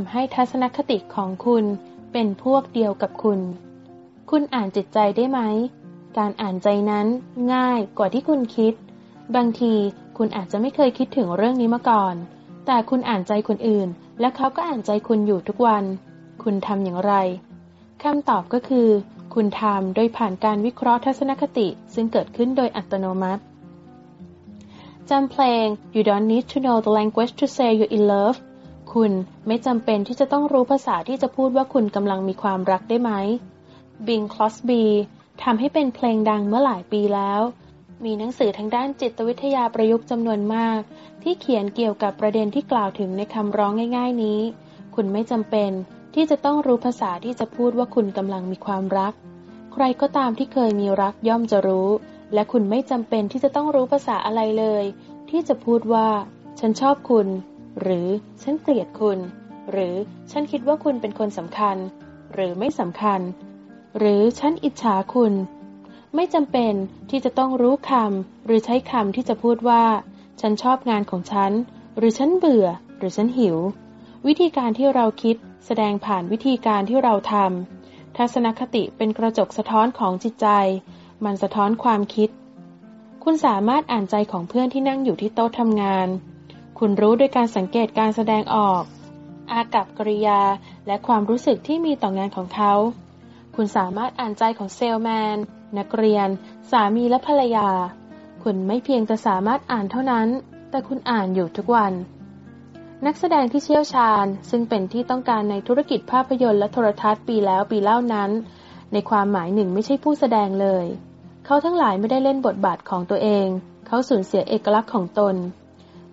ำให้ทัศนคติของคุณเป็นพวกเดียวกับคุณ คุณอ่านจิตใจได้ไหม การอ่านใจนั้นง่ายกว่าที่คุณคิด บางทีคุณอาจจะไม่เคยคิดถึงเรื่องนี้มาก่อน แต่คุณอ่านใจคนอื่น และเขาก็อ่านใจคุณอยู่ทุกวัน คุณทำอย่างไรคำตอบก็คือ คุณทำโดยผ่านการวิเคราะห์ทัศนคติซึ่งเกิดขึ้นโดยอัตโนมัติจำเพลง You don't need to know the language to say you're in love คุณไม่จำเป็นที่จะต้องรู้ภาษาที่จะพูดว่าคุณกำลังมีความรักได้ไหม Bing Crosby ทำให้เป็นเพลงดังเมื่อหลายปีแล้ว มีหนังสือทางด้านจิตวิทยาประยุกต์จำนวนมาก ที่เขียนเกี่ยวกับประเด็นที่กล่าวถึงในคำร้องง่าย ๆ นี้ คุณไม่จำเป็นที่จะต้องรู้ภาษาที่จะพูดว่าคุณกำลังมีความรัก ใครก็ตามที่เคยมีรักย่อมจะรู้ และคุณไม่จำเป็นที่จะต้องรู้ภาษาอะไรเลย ที่จะพูดว่า ฉันชอบคุณ หรือฉันเกลียดคุณ หรือฉันคิดว่าคุณเป็นคนสำคัญ หรือไม่สำคัญ หรือฉันอิจฉาคุณ ไม่จำเป็นที่จะต้องรู้คำหรือใช้คำที่จะพูดว่า ฉันชอบงานของฉัน หรือฉันเบื่อ หรือฉันหิว วิธีการที่เราคิดแสดงผ่านวิธีการที่เราทำทัศนคติเป็นกระจกสะท้อนของจิตใจ มันสะท้อนความคิด คุณสามารถอ่านใจของเพื่อนที่นั่งอยู่ที่โต๊ะทำงาน คุณรู้ด้วยการสังเกตการแสดงออก อากับกริยาและความรู้สึกที่มีต่องานของเขา คุณสามารถอ่านใจของเซลแมน นักเรียน สามีและภรรยา คุณไม่เพียงจะสามารถอ่านเท่านั้น แต่คุณอ่านอยู่ทุกวัน นักแสดงที่เชี่ยวชาญ ซึ่งเป็นที่ต้องการในธุรกิจภาพยนตร์และโทรทัศน์ปีแล้วปีเล่านั้น ในความหมายหนึ่งไม่ใช่ผู้แสดงเลย เขาทั้งหลายไม่ได้เล่นบทบาทของตัวเอง เขาสูญเสียเอกลักษณ์ของตน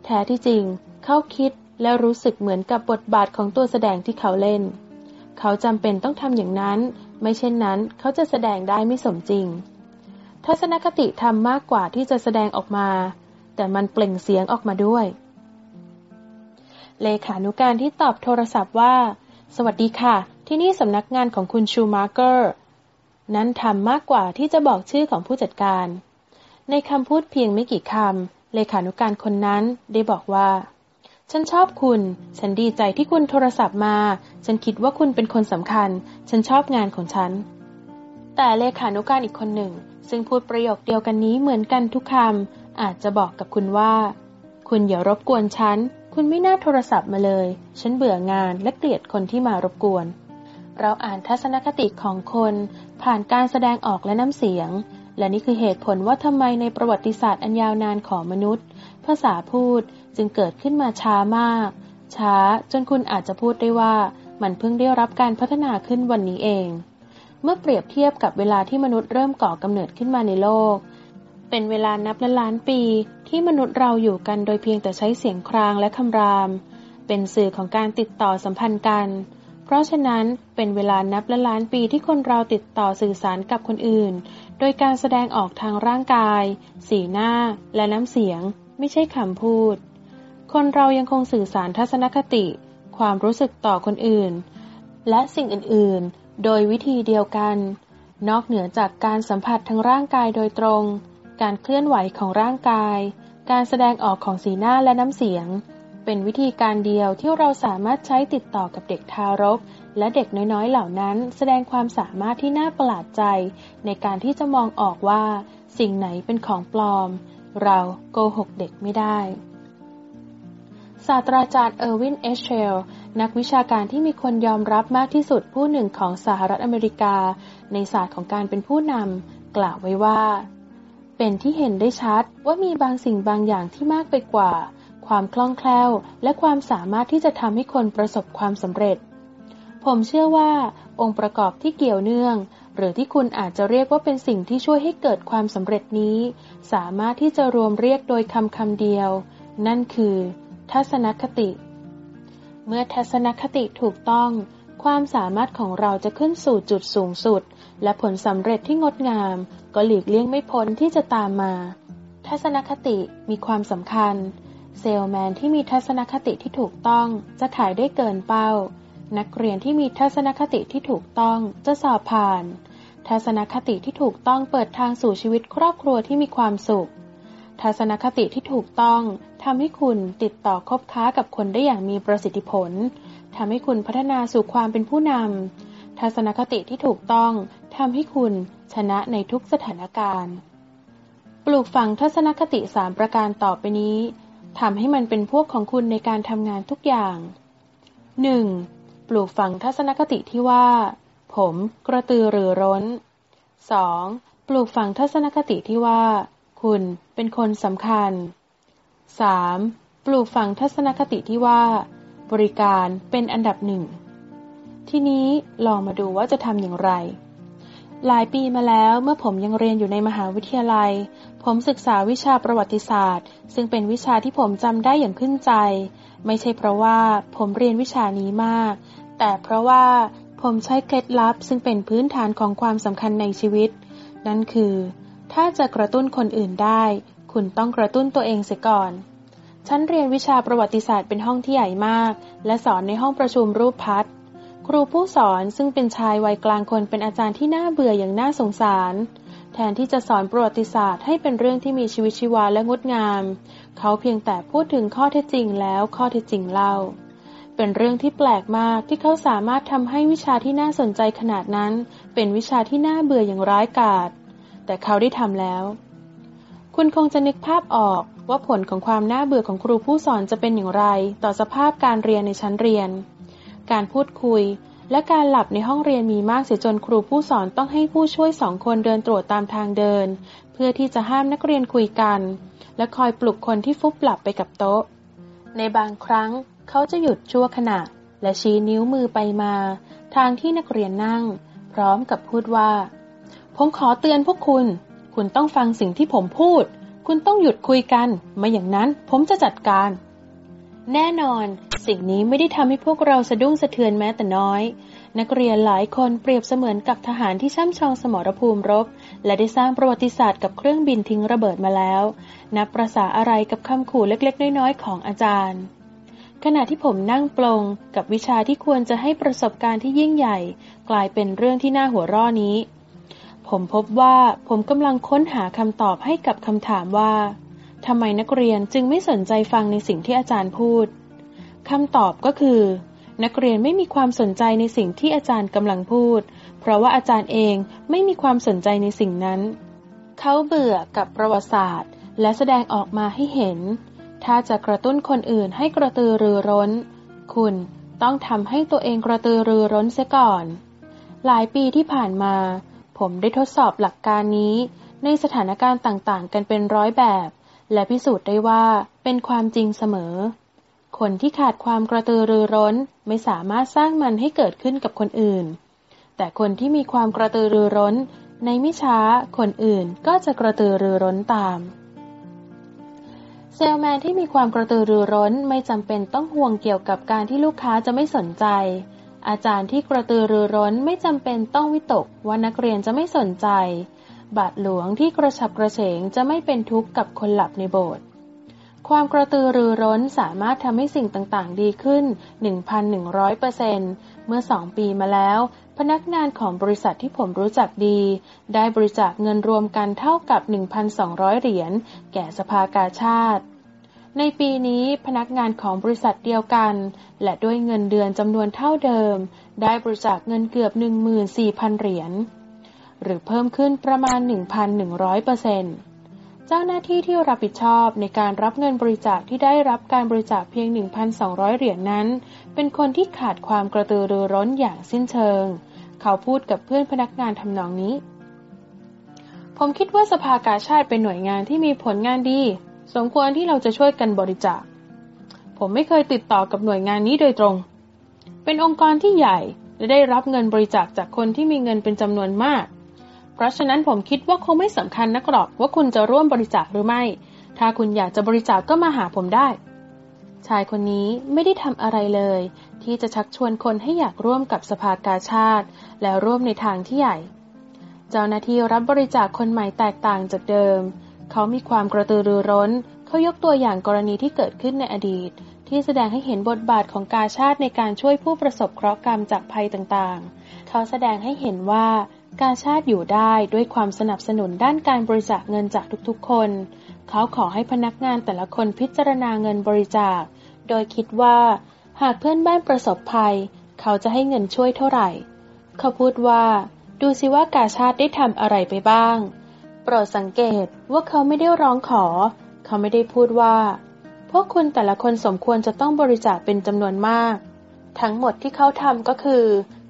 แท้ที่จริง เขาคิดและรู้สึกเหมือนกับบทบาทของตัวแสดงที่เขาเล่น เขาจำเป็นต้องทำอย่างนั้น ไม่เช่นนั้นเขาจะแสดงได้ไม่สมจริง ทัศนคติทำมากกว่าที่จะแสดงออกมา แต่มันเปล่งเสียงออกมาด้วย เลขานุการที่ตอบโทรศัพท์ว่า สวัสดีค่ะ ที่นี่สำนักงานของคุณชูมาร์เกอร์ นั้นทำมากกว่าที่จะบอกชื่อของผู้จัดการ ในคำพูดเพียงไม่กี่คำ เลขานุการคนนั้นได้บอกว่า ฉันชอบคุณ ฉันดีใจที่คุณโทรศัพท์มา ฉันคิดว่าคุณเป็นคนสำคัญ ฉันชอบงานของฉัน แต่เลขานุการอีกคนหนึ่ง ซึ่งพูดประโยคเดียวกันนี้เหมือนกันทุกคำอาจจะบอกกับคุณว่า คุณอย่ารบกวนฉัน คุณไม่น่าโทรศัพท์มาเลย ฉันเบื่องานและเกลียดคนที่มารบกวน เราอ่านทัศนคติของคน ผ่านการแสดงออกและน้ำเสียง และนี่คือเหตุผลว่าทำไมในประวัติศาสตร์อันยาวนานของมนุษย์ ภาษาพูดจึงเกิดขึ้นมาช้ามาก ช้าจนคุณอาจจะพูดได้ว่า มันเพิ่งได้รับการพัฒนาขึ้นวันนี้เอง เมื่อเปรียบเทียบกับเวลาที่มนุษย์เริ่มก่อกำเนิดขึ้นมาในโลก เป็นเวลานับล้านล้านปีที่มนุษย์เราอยู่กันโดยเพียงแต่ใช้เสียงครางและคำราม เป็นสื่อของการติดต่อสัมพันธ์กัน เพราะฉะนั้นเป็นเวลานับล้านล้านปีที่คนเราติดต่อสื่อสารกับคนอื่น โดยการแสดงออกทางร่างกาย สีหน้า และน้ำเสียง ไม่ใช่คำพูด คนเรายังคงสื่อสารทัศนคติ ความรู้สึกต่อคนอื่น และสิ่งอื่น ๆ โดยวิธีเดียวกัน นอกเหนือจากการสัมผัสทางร่างกายโดยตรง การเคลื่อนไหวของร่างกาย การแสดงออกของสีหน้าและน้ำเสียง เป็นวิธีการเดียวที่เราสามารถใช้ติดต่อกับเด็กทารก และเด็กน้อยๆ เหล่านั้นแสดงความสามารถที่น่าประหลาดใจ ในการที่จะมองออกว่า สิ่งไหนเป็นของปลอม เราโกหกเด็กไม่ได้ ศาสตราจารย์เออร์วิน เอชเชล นักวิชาการที่มีคนยอมรับมากที่สุดผู้หนึ่งของสหรัฐอเมริกา ในศาสตร์ของการเป็นผู้นำกล่าวไว้ว่า เป็นที่เห็นได้ชัดว่ามีบางสิ่งบางอย่างที่มากไปกว่าความคล่องแคล่ว และความสามารถที่จะทำให้คนประสบความสำเร็จ ผมเชื่อว่า องค์ประกอบที่เกี่ยวเนื่อง หรือที่คุณอาจจะเรียกว่าเป็นสิ่งที่ช่วยให้เกิดความสำเร็จนี้ สามารถที่จะรวมเรียกโดยคำคำเดียว นั่นคือ ทัศนคติ เมื่อทัศนคติถูกต้อง ความสามารถของเราจะขึ้นสู่จุดสูงสุด และผลสำเร็จที่งดงาม ก็หลีกเลี่ยงไม่พ้นที่จะตามมา ทัศนคติมีความสำคัญ เซลแมนที่มีทัศนคติที่ถูกต้องจะขายได้เกินเป้า นักเรียนที่มีทัศนคติที่ถูกต้องจะสอบผ่าน ทัศนคติที่ถูกต้องเปิดทางสู่ชีวิตครอบครัวที่มีความสุข ทัศนคติที่ถูกต้องทำให้คุณติดต่อคบค้ากับคนได้อย่างมีประสิทธิผลทำให้คุณพัฒนาสู่ความเป็นผู้นำทัศนคติที่ถูกต้องทำให้คุณชนะในทุกสถานการณ์ ปลูกฝังทัศนคติสามประการต่อไปนี้ทำให้มันเป็นพวกของคุณในการทำงานทุกอย่าง 1. ปลูกฝังทัศนคติที่ว่า ผมกระตือรือร้น 2. ปลูกฝังทัศนคติที่ว่า คุณเป็นคนสำคัญ 3. ปลูกฝังทัศนคติที่ว่า บริการเป็นอันดับหนึ่ง ทีนี้ลองมาดูว่าจะทำอย่างไร หลายปีมาแล้วเมื่อผมยังเรียนอยู่ในมหาวิทยาลัย ผมศึกษาวิชาประวัติศาสตร์ ซึ่งเป็นวิชาที่ผมจำได้อย่างขึ้นใจ ไม่ใช่เพราะว่าผมเรียนวิชานี้มาก แต่เพราะว่าผมใช้เคล็ดลับ ซึ่งเป็นพื้นฐานของความสำคัญในชีวิต นั่นคือ ถ้าจะกระตุ้นคนอื่นได้ คุณต้องกระตุ้นตัวเองเสียก่อน ฉันเรียนวิชาประวัติศาสตร์เป็นห้องที่ใหญ่มาก และสอนในห้องประชุมรูปพัดครูผู้สอนซึ่งเป็นชายวัยกลางคนเป็นอาจารย์ที่น่าเบื่ออย่างน่าสงสาร ทนที่จะสอนประวัติศาสตร์ให้เป็นเรื่องที่มีชีวิตชีวาและงดงาม เขาเพียงแต่พูดถึงข้อเท็จจริงแล้วข้อเท็จจริงเล่า เป็นเรื่องที่แปลกมากที่เขาสามารถทำให้วิชาที่น่าสนใจขนาดนั้น เป็นวิชาที่น่าเบื่ออย่างร้ายกาจแต่เขาได้ทำแล้ว คุณคงจะนึกภาพออกว่าผลของความน่าเบื่อของครูผู้สอนจะเป็นอย่างไร ต่อสภาพการเรียนในชั้นเรียน การพูดคุย และการหลับในห้องเรียนมีมากเสียจนครูผู้สอนต้องให้ผู้ช่วยสองคนเดินตรวจตามทางเดิน เพื่อที่จะห้ามนักเรียนคุยกัน และคอยปลุกคนที่ฟุบหลับไปกับโต๊ะ ในบางครั้งเขาจะหยุดชั่วขณะ และชี้นิ้วมือไปมา ทางที่นักเรียนนั่ง พร้อมกับพูดว่า ผมขอเตือนพวกคุณ คุณต้องฟังสิ่งที่ผมพูด คุณต้องหยุดคุยกัน ไม่อย่างนั้นผมจะจัดการ แน่นอน สิ่งนี้ไม่ได้ทำให้พวกเราสะดุ้งสะเทือนแม้แต่น้อย นักเรียนหลายคนเปรียบเสมือนกับทหารที่ช่ำชองสมรภูมิรบ และได้สร้างประวัติศาสตร์กับเครื่องบินทิ้งระเบิดมาแล้ว นับประษาอะไรกับคำขู่เล็กๆ น้อยๆ ของอาจารย์ ขณะที่ผมนั่งปลงกับวิชาที่ควรจะให้ประสบการณ์ที่ยิ่งใหญ่ กลายเป็นเรื่องที่น่าหัวร่อนี้ ผมพบว่าผมกำลังค้นหาคำตอบให้กับคำถามว่า ทำไมนักเรียนจึงไม่สนใจฟังในสิ่งที่อาจารย์พูดคำตอบก็คือ นักเรียนไม่มีความสนใจในสิ่งที่อาจารย์กำลังพูด เพราะว่าอาจารย์เองไม่มีความสนใจในสิ่งนั้น เขาเบื่อกับประวัติศาสตร์ และแสดงออกมาให้เห็น ถ้าจะกระตุ้นคนอื่นให้กระตือรือร้น คุณต้องทำให้ตัวเองกระตือรือร้นเสียก่อน หลายปีที่ผ่านมา ผมได้ทดสอบหลักการนี้ในสถานการณ์ต่างๆ กันเป็นร้อยแบบ และพิสูจน์ได้ว่าเป็นความจริงเสมอ คนที่ขาดความกระตือรือร้นไม่สามารถสร้างมันให้เกิดขึ้นกับคนอื่น แต่คนที่มีความกระตือรือร้น ในไม่ช้าคนอื่นก็จะกระตือรือร้นตามเซลแมนที่มีความกระตือรือร้นไม่จำเป็นต้องห่วงเกี่ยวกับการที่ลูกค้าจะไม่สนใจ อาจารย์ที่กระตือรือร้นไม่จำเป็นต้องวิตกว่านักเรียนจะไม่สนใจ บาทหลวงที่กระฉับกระเฉงจะไม่เป็นทุกข์กับคนหลับในโบสถ์ความกระตือรือร้นสามารถทำให้สิ่งต่างๆ ดีขึ้น 1,100%เเซมื่อสองปีมาแล้ว พนักงานของบริษัทที่ผมรู้จักดี ได้บริจาคเงินรวมกันเท่ากับ 1,200 เหรียญ แก่สภากาชาติ ในปีนี้พนักงานของบริษัทเดียวกัน และด้วยเงินเดือนจำนวนเท่าเดิม ได้บริจาคเงินเกือบ 14,000 เหรียญ หรือเพิ่มขึ้นประมาณ 1,100เปอร์เซ็นต์เจ้าหน้าที่ที่รับผิดชอบในการรับเงินบริจาคที่ได้รับการบริจาคเพียง 1,200 เหรียญนนั้น เป็นคนที่ขาดความกระตือรือร้นอย่างสิ้นเชิง เขาพูดกับเพื่อนพนักงานทำนองนี้ ผมคิดว่าสภากาชาติเป็นหน่วยงานที่มีผลงานดี สมควรที่เราจะช่วยกันบริจาค ผมไม่เคยติดต่อกับหน่วยงานนี้โดยตรง เป็นองค์กรที่ใหญ่และได้รับเงินบริจาคจากคนที่มีเงินเป็นจำนวนมาก เพราะฉะนั้นผมคิดว่าคงไม่สำคัญนักหรอกว่าคุณจะร่วมบริจาคหรือไม่ ถ้าคุณอยากจะบริจาคกก็มาหาผมได้ ชายคนนี้ไม่ได้ทำอะไรเลย ที่จะชักชวนคนให้อยากร่วมกับสภากาชาติ และร่วมในทางที่ใหญ่ เจ้าหน้าที่รับบริจาคคนใหม่แตกต่างจากเดิม เขามีความกระตือรือร้น เขายกตัวอย่างกรณีที่เกิดขึ้นในอดีต ที่แสดงให้เห็นบทบาทของกาชาติในการช่วยผู้ประสบเคราะห์กรรมจากภัยต่างๆ เขาแสดงให้เห็นว่า กาชาติอยู่ได้ด้วยความสนับสนุนด้านการบริจาคเงินจากทุกๆคน เขาขอให้พนักงานแต่ละคนพิจารณาเงินบริจาค โดยคิดว่า หากเพื่อนบ้านประสบภัย เขาจะให้เงินช่วยเท่าไหร่ เขาพูดว่า ดูสิว่ากาชาติได้ทำอะไรไปบ้าง โปรดสังเกตว่าเขาไม่ได้ร้องขอ เขาไม่ได้พูดว่า พวกคุณแต่ละคนสมควรจะต้องบริจาคเป็นจำนวนมาก ทั้งหมดที่เขาทำก็คือ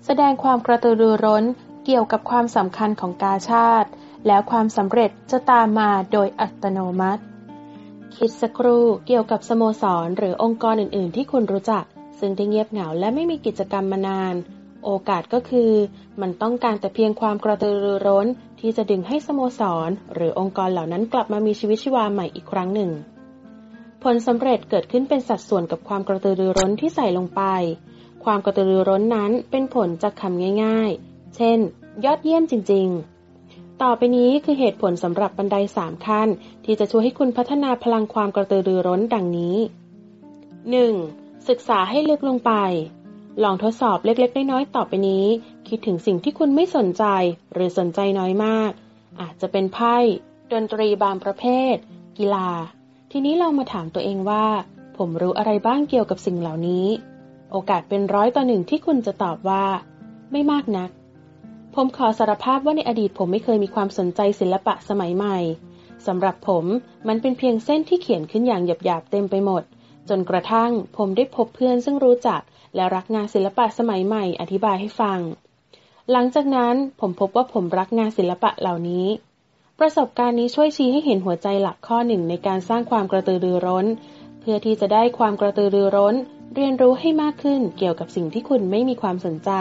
แสดงความกระตือรือร้น เกี่ยวกับความสำคัญของกาชาติ แล้วความสำเร็จจะตามมาโดยอัตโนมัติ คิดสักครู่เกี่ยวกับสโมสรหรือองค์กรอื่น ๆ ที่คุณรู้จัก ซึ่งได้เงียบเหงาและไม่มีกิจกรรมมานาน โอกาสก็คือ มันต้องการแต่เพียงความกระตือรือร้นที่จะดึงให้สโมสร หรือองค์กรเหล่านั้นกลับมามีชีวิตชีวาใหม่อีกครั้งหนึ่ง ผลสำเร็จเกิดขึ้นเป็นสัดส่วนกับความกระตือรือร้นที่ใส่ลงไป ความกระตือรือร้นนั้นเป็นผลจากคำง่าย ๆ เช่น ยอดเยี่ยมจริง ๆ ต่อไปนี้คือเหตุผลสำหรับบันไดสามขั้น ที่จะช่วยให้คุณพัฒนาพลังความกระตือรือร้นดังนี้ 1. ศึกษาให้ลึกลงไป ลองทดสอบเล็กๆ น้อยๆต่อไปนี้ คิดถึงสิ่งที่คุณไม่สนใจ หรือสนใจน้อยมาก อาจจะเป็นไพ่ ดนตรีบางประเภท กีฬา ทีนี้เรามาถามตัวเองว่า ผมรู้อะไรบ้างเกี่ยวกับสิ่งเหล่านี้ โอกาสเป็นร้อยต่อหนึ่งที่คุณจะตอบว่า ไม่มากนัก ผมขอสารภาพว่าในอดีตผมไม่เคยมีความสนใจศิลปะสมัยใหม่สำหรับผมมันเป็นเพียงเส้นที่เขียนขึ้นอย่างหยาบๆเต็มไปหมด จนกระทั่งผมได้พบเพื่อนซึ่งรู้จัก และรักงานศิลปะสมัยใหม่อธิบายให้ฟัง หลังจากนั้นผมพบว่าผมรักงานศิลปะเหล่านี้ ประสบการณ์นี้ช่วยชี้ให้เห็นหัวใจหลักข้อหนึ่งในการสร้างความกระตือรือร้น เพื่อที่จะได้ความกระตือรือร้น เรียนรู้ให้มากขึ้นเกี่ยวกับสิ่งที่คุณไม่มีความสนใจ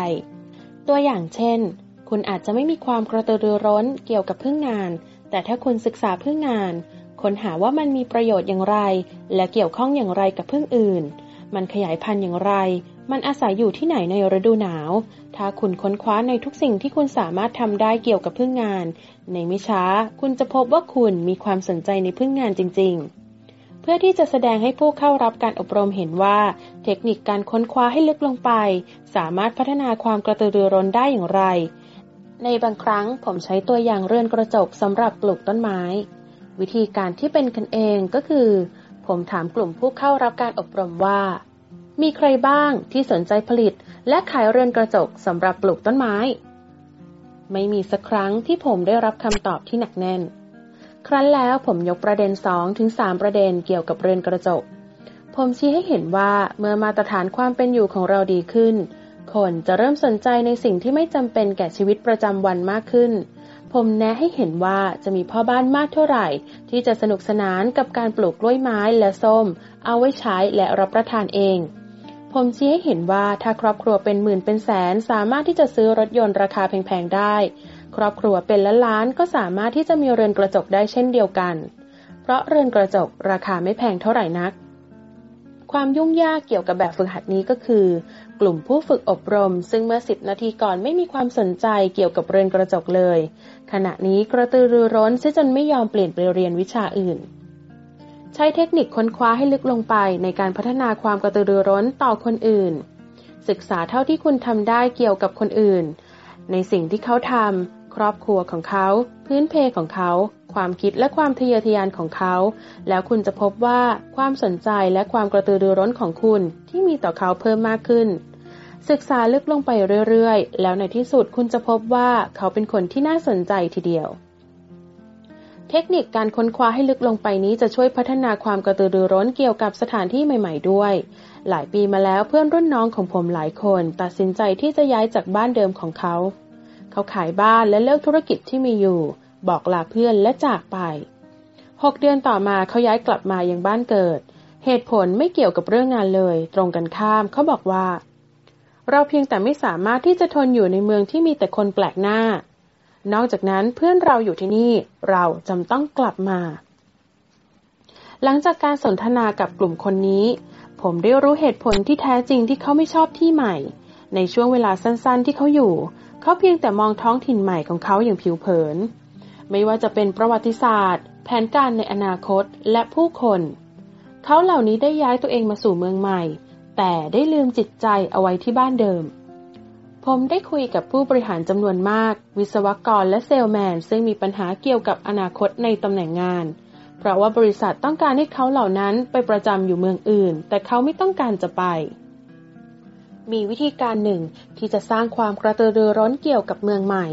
ตัวอย่างเช่น คุณอาจจะไม่มีความกระตือรือร้นเกี่ยวกับเพื่องาน แต่ถ้าคุณศึกษาเพื่องานค้นหาว่ามันมีประโยชน์อย่างไร และเกี่ยวข้องอย่างไรกับพึ่งอื่น มันขยายพันธุ์อย่างไร มันอาศัยอยู่ที่ไหนในฤดูหนาว ถ้าคุณค้นคว้าในทุกสิ่งที่คุณสามารถทำได้เกี่ยวกับพึ่งงาน ในไม่ช้า คุณจะพบว่าคุณมีความสนใจในพึ่งงานจริง ๆ เพื่อที่จะแสดงให้ผู้เข้ารับการอบรมเห็นว่า เทคนิคการค้นคว้าให้ลึกลงไป สามารถพัฒนาความกระตือรือร้นได้อย่างไร ในบางครั้งผมใช้ตัวอย่างเรือนกระจกสำหรับปลูกต้นไม้ วิธีการที่เป็นกันเองก็คือ ผมถามกลุ่มผู้เข้ารับการอบรมว่า มีใครบ้างที่สนใจผลิต และขายเรือนกระจกสำหรับปลูกต้นไม้ ไม่มีสักครั้งที่ผมได้รับคำตอบที่หนักแน่น ครั้นแล้วผมยกประเด็นสองถึงสามประเด็นเกี่ยวกับเรือนกระจก ผมชี้ให้เห็นว่าเมื่อมาตรฐานความเป็นอยู่ของเราดีขึ้น คนจะเริ่มสนใจในสิ่งที่ไม่จำเป็นแก่ชีวิตประจำวันมากขึ้น ผมแนะให้เห็นว่าจะมีพ่อบ้านมากเท่าไหร่ ที่จะสนุกสนานกับการปลูกกล้วยไม้และส้ม เอาไว้ใช้และรับประทานเอง ผมชี้ให้เห็นว่าถ้าครอบครัวเป็นหมื่นเป็นแสนสามารถที่จะซื้อรถยนต์ราคาแพงๆได้ ครอบครัวเป็นล้านล้านก็สามารถที่จะมีเรือนกระจกได้เช่นเดียวกัน เพราะเรือนกระจกราคาไม่แพงเท่าไหร่นักความยุ่งยากเกี่ยวกับแบบฝึกหัดนี้ก็คือ กลุ่มผู้ฝึกอบรม ซึ่งเมื่อสิบนาทีก่อนไม่มีความสนใจเกี่ยวกับเรือนกระจกเลย ขณะนี้กระตือรือร้นเสียจนไม่ยอมเปลี่ยนไปเรียนวิชาอื่น ใช้เทคนิคค้นคว้าให้ลึกลงไปในการพัฒนาความกระตือรือร้นต่อคนอื่น ศึกษาเท่าที่คุณทำได้เกี่ยวกับคนอื่น ในสิ่งที่เขาทำครอบครัวของเขา พื้นเพของเขา ความคิดและความทะเยอทะยานของเขา แล้วคุณจะพบว่าความสนใจและความกระตือรือร้นของคุณที่มีต่อเขาเพิ่มมากขึ้น ศึกษาลึกลงไปเรื่อยๆ แล้วในที่สุดคุณจะพบว่าเขาเป็นคนที่น่าสนใจทีเดียว เทคนิคการค้นคว้าให้ลึกลงไปนี้จะช่วยพัฒนาความกระตือรือร้นเกี่ยวกับสถานที่ใหม่ ๆ ด้วย หลายปีมาแล้วเพื่อนรุ่นน้องของผมหลายคน ตัดสินใจที่จะย้ายจากบ้านเดิมของเขา เขาขายบ้านและเลิกธุรกิจที่มีอยู่ บอกลาเพื่อนและจากไปหกเดือนต่อมาเขาย้ายกลับมายังบ้านเกิด เหตุผลไม่เกี่ยวกับเรื่องงานเลย ตรงกันข้ามเขาบอกว่า เราเพียงแต่ไม่สามารถที่จะทนอยู่ในเมืองที่มีแต่คนแปลกหน้า นอกจากนั้นเพื่อนเราอยู่ที่นี่เราจำต้องกลับมา หลังจากการสนทนากับกลุ่มคนนี้ ผมได้รู้เหตุผลที่แท้จริงที่เขาไม่ชอบที่ใหม่ ในช่วงเวลาสั้นๆ ที่เขาอยู่ เขาเพียงแต่มองท้องถิ่นใหม่ของเขาอย่างผิวเผิน ไม่ว่าจะเป็นประวัติศาสตร์ แผนการในอนาคตและผู้คน เขาเหล่านี้ได้ย้ายตัวเองมาสู่เมืองใหม่ แต่ได้ลืมจิตใจเอาไว้ที่บ้านเดิม ผมได้คุยกับผู้บริหารจำนวนมาก วิศวกรและเซลแมน ซึ่งมีปัญหาเกี่ยวกับอนาคตในตำแหน่งงาน เพราะว่าบริษัทต้องการให้เขาเหล่านั้นไปประจำอยู่เมืองอื่น แต่เขาไม่ต้องการจะไปมีวิธีการหนึ่งที่จะสร้างความกระตือรือร้นเกี่ยวกับเมืองใหม่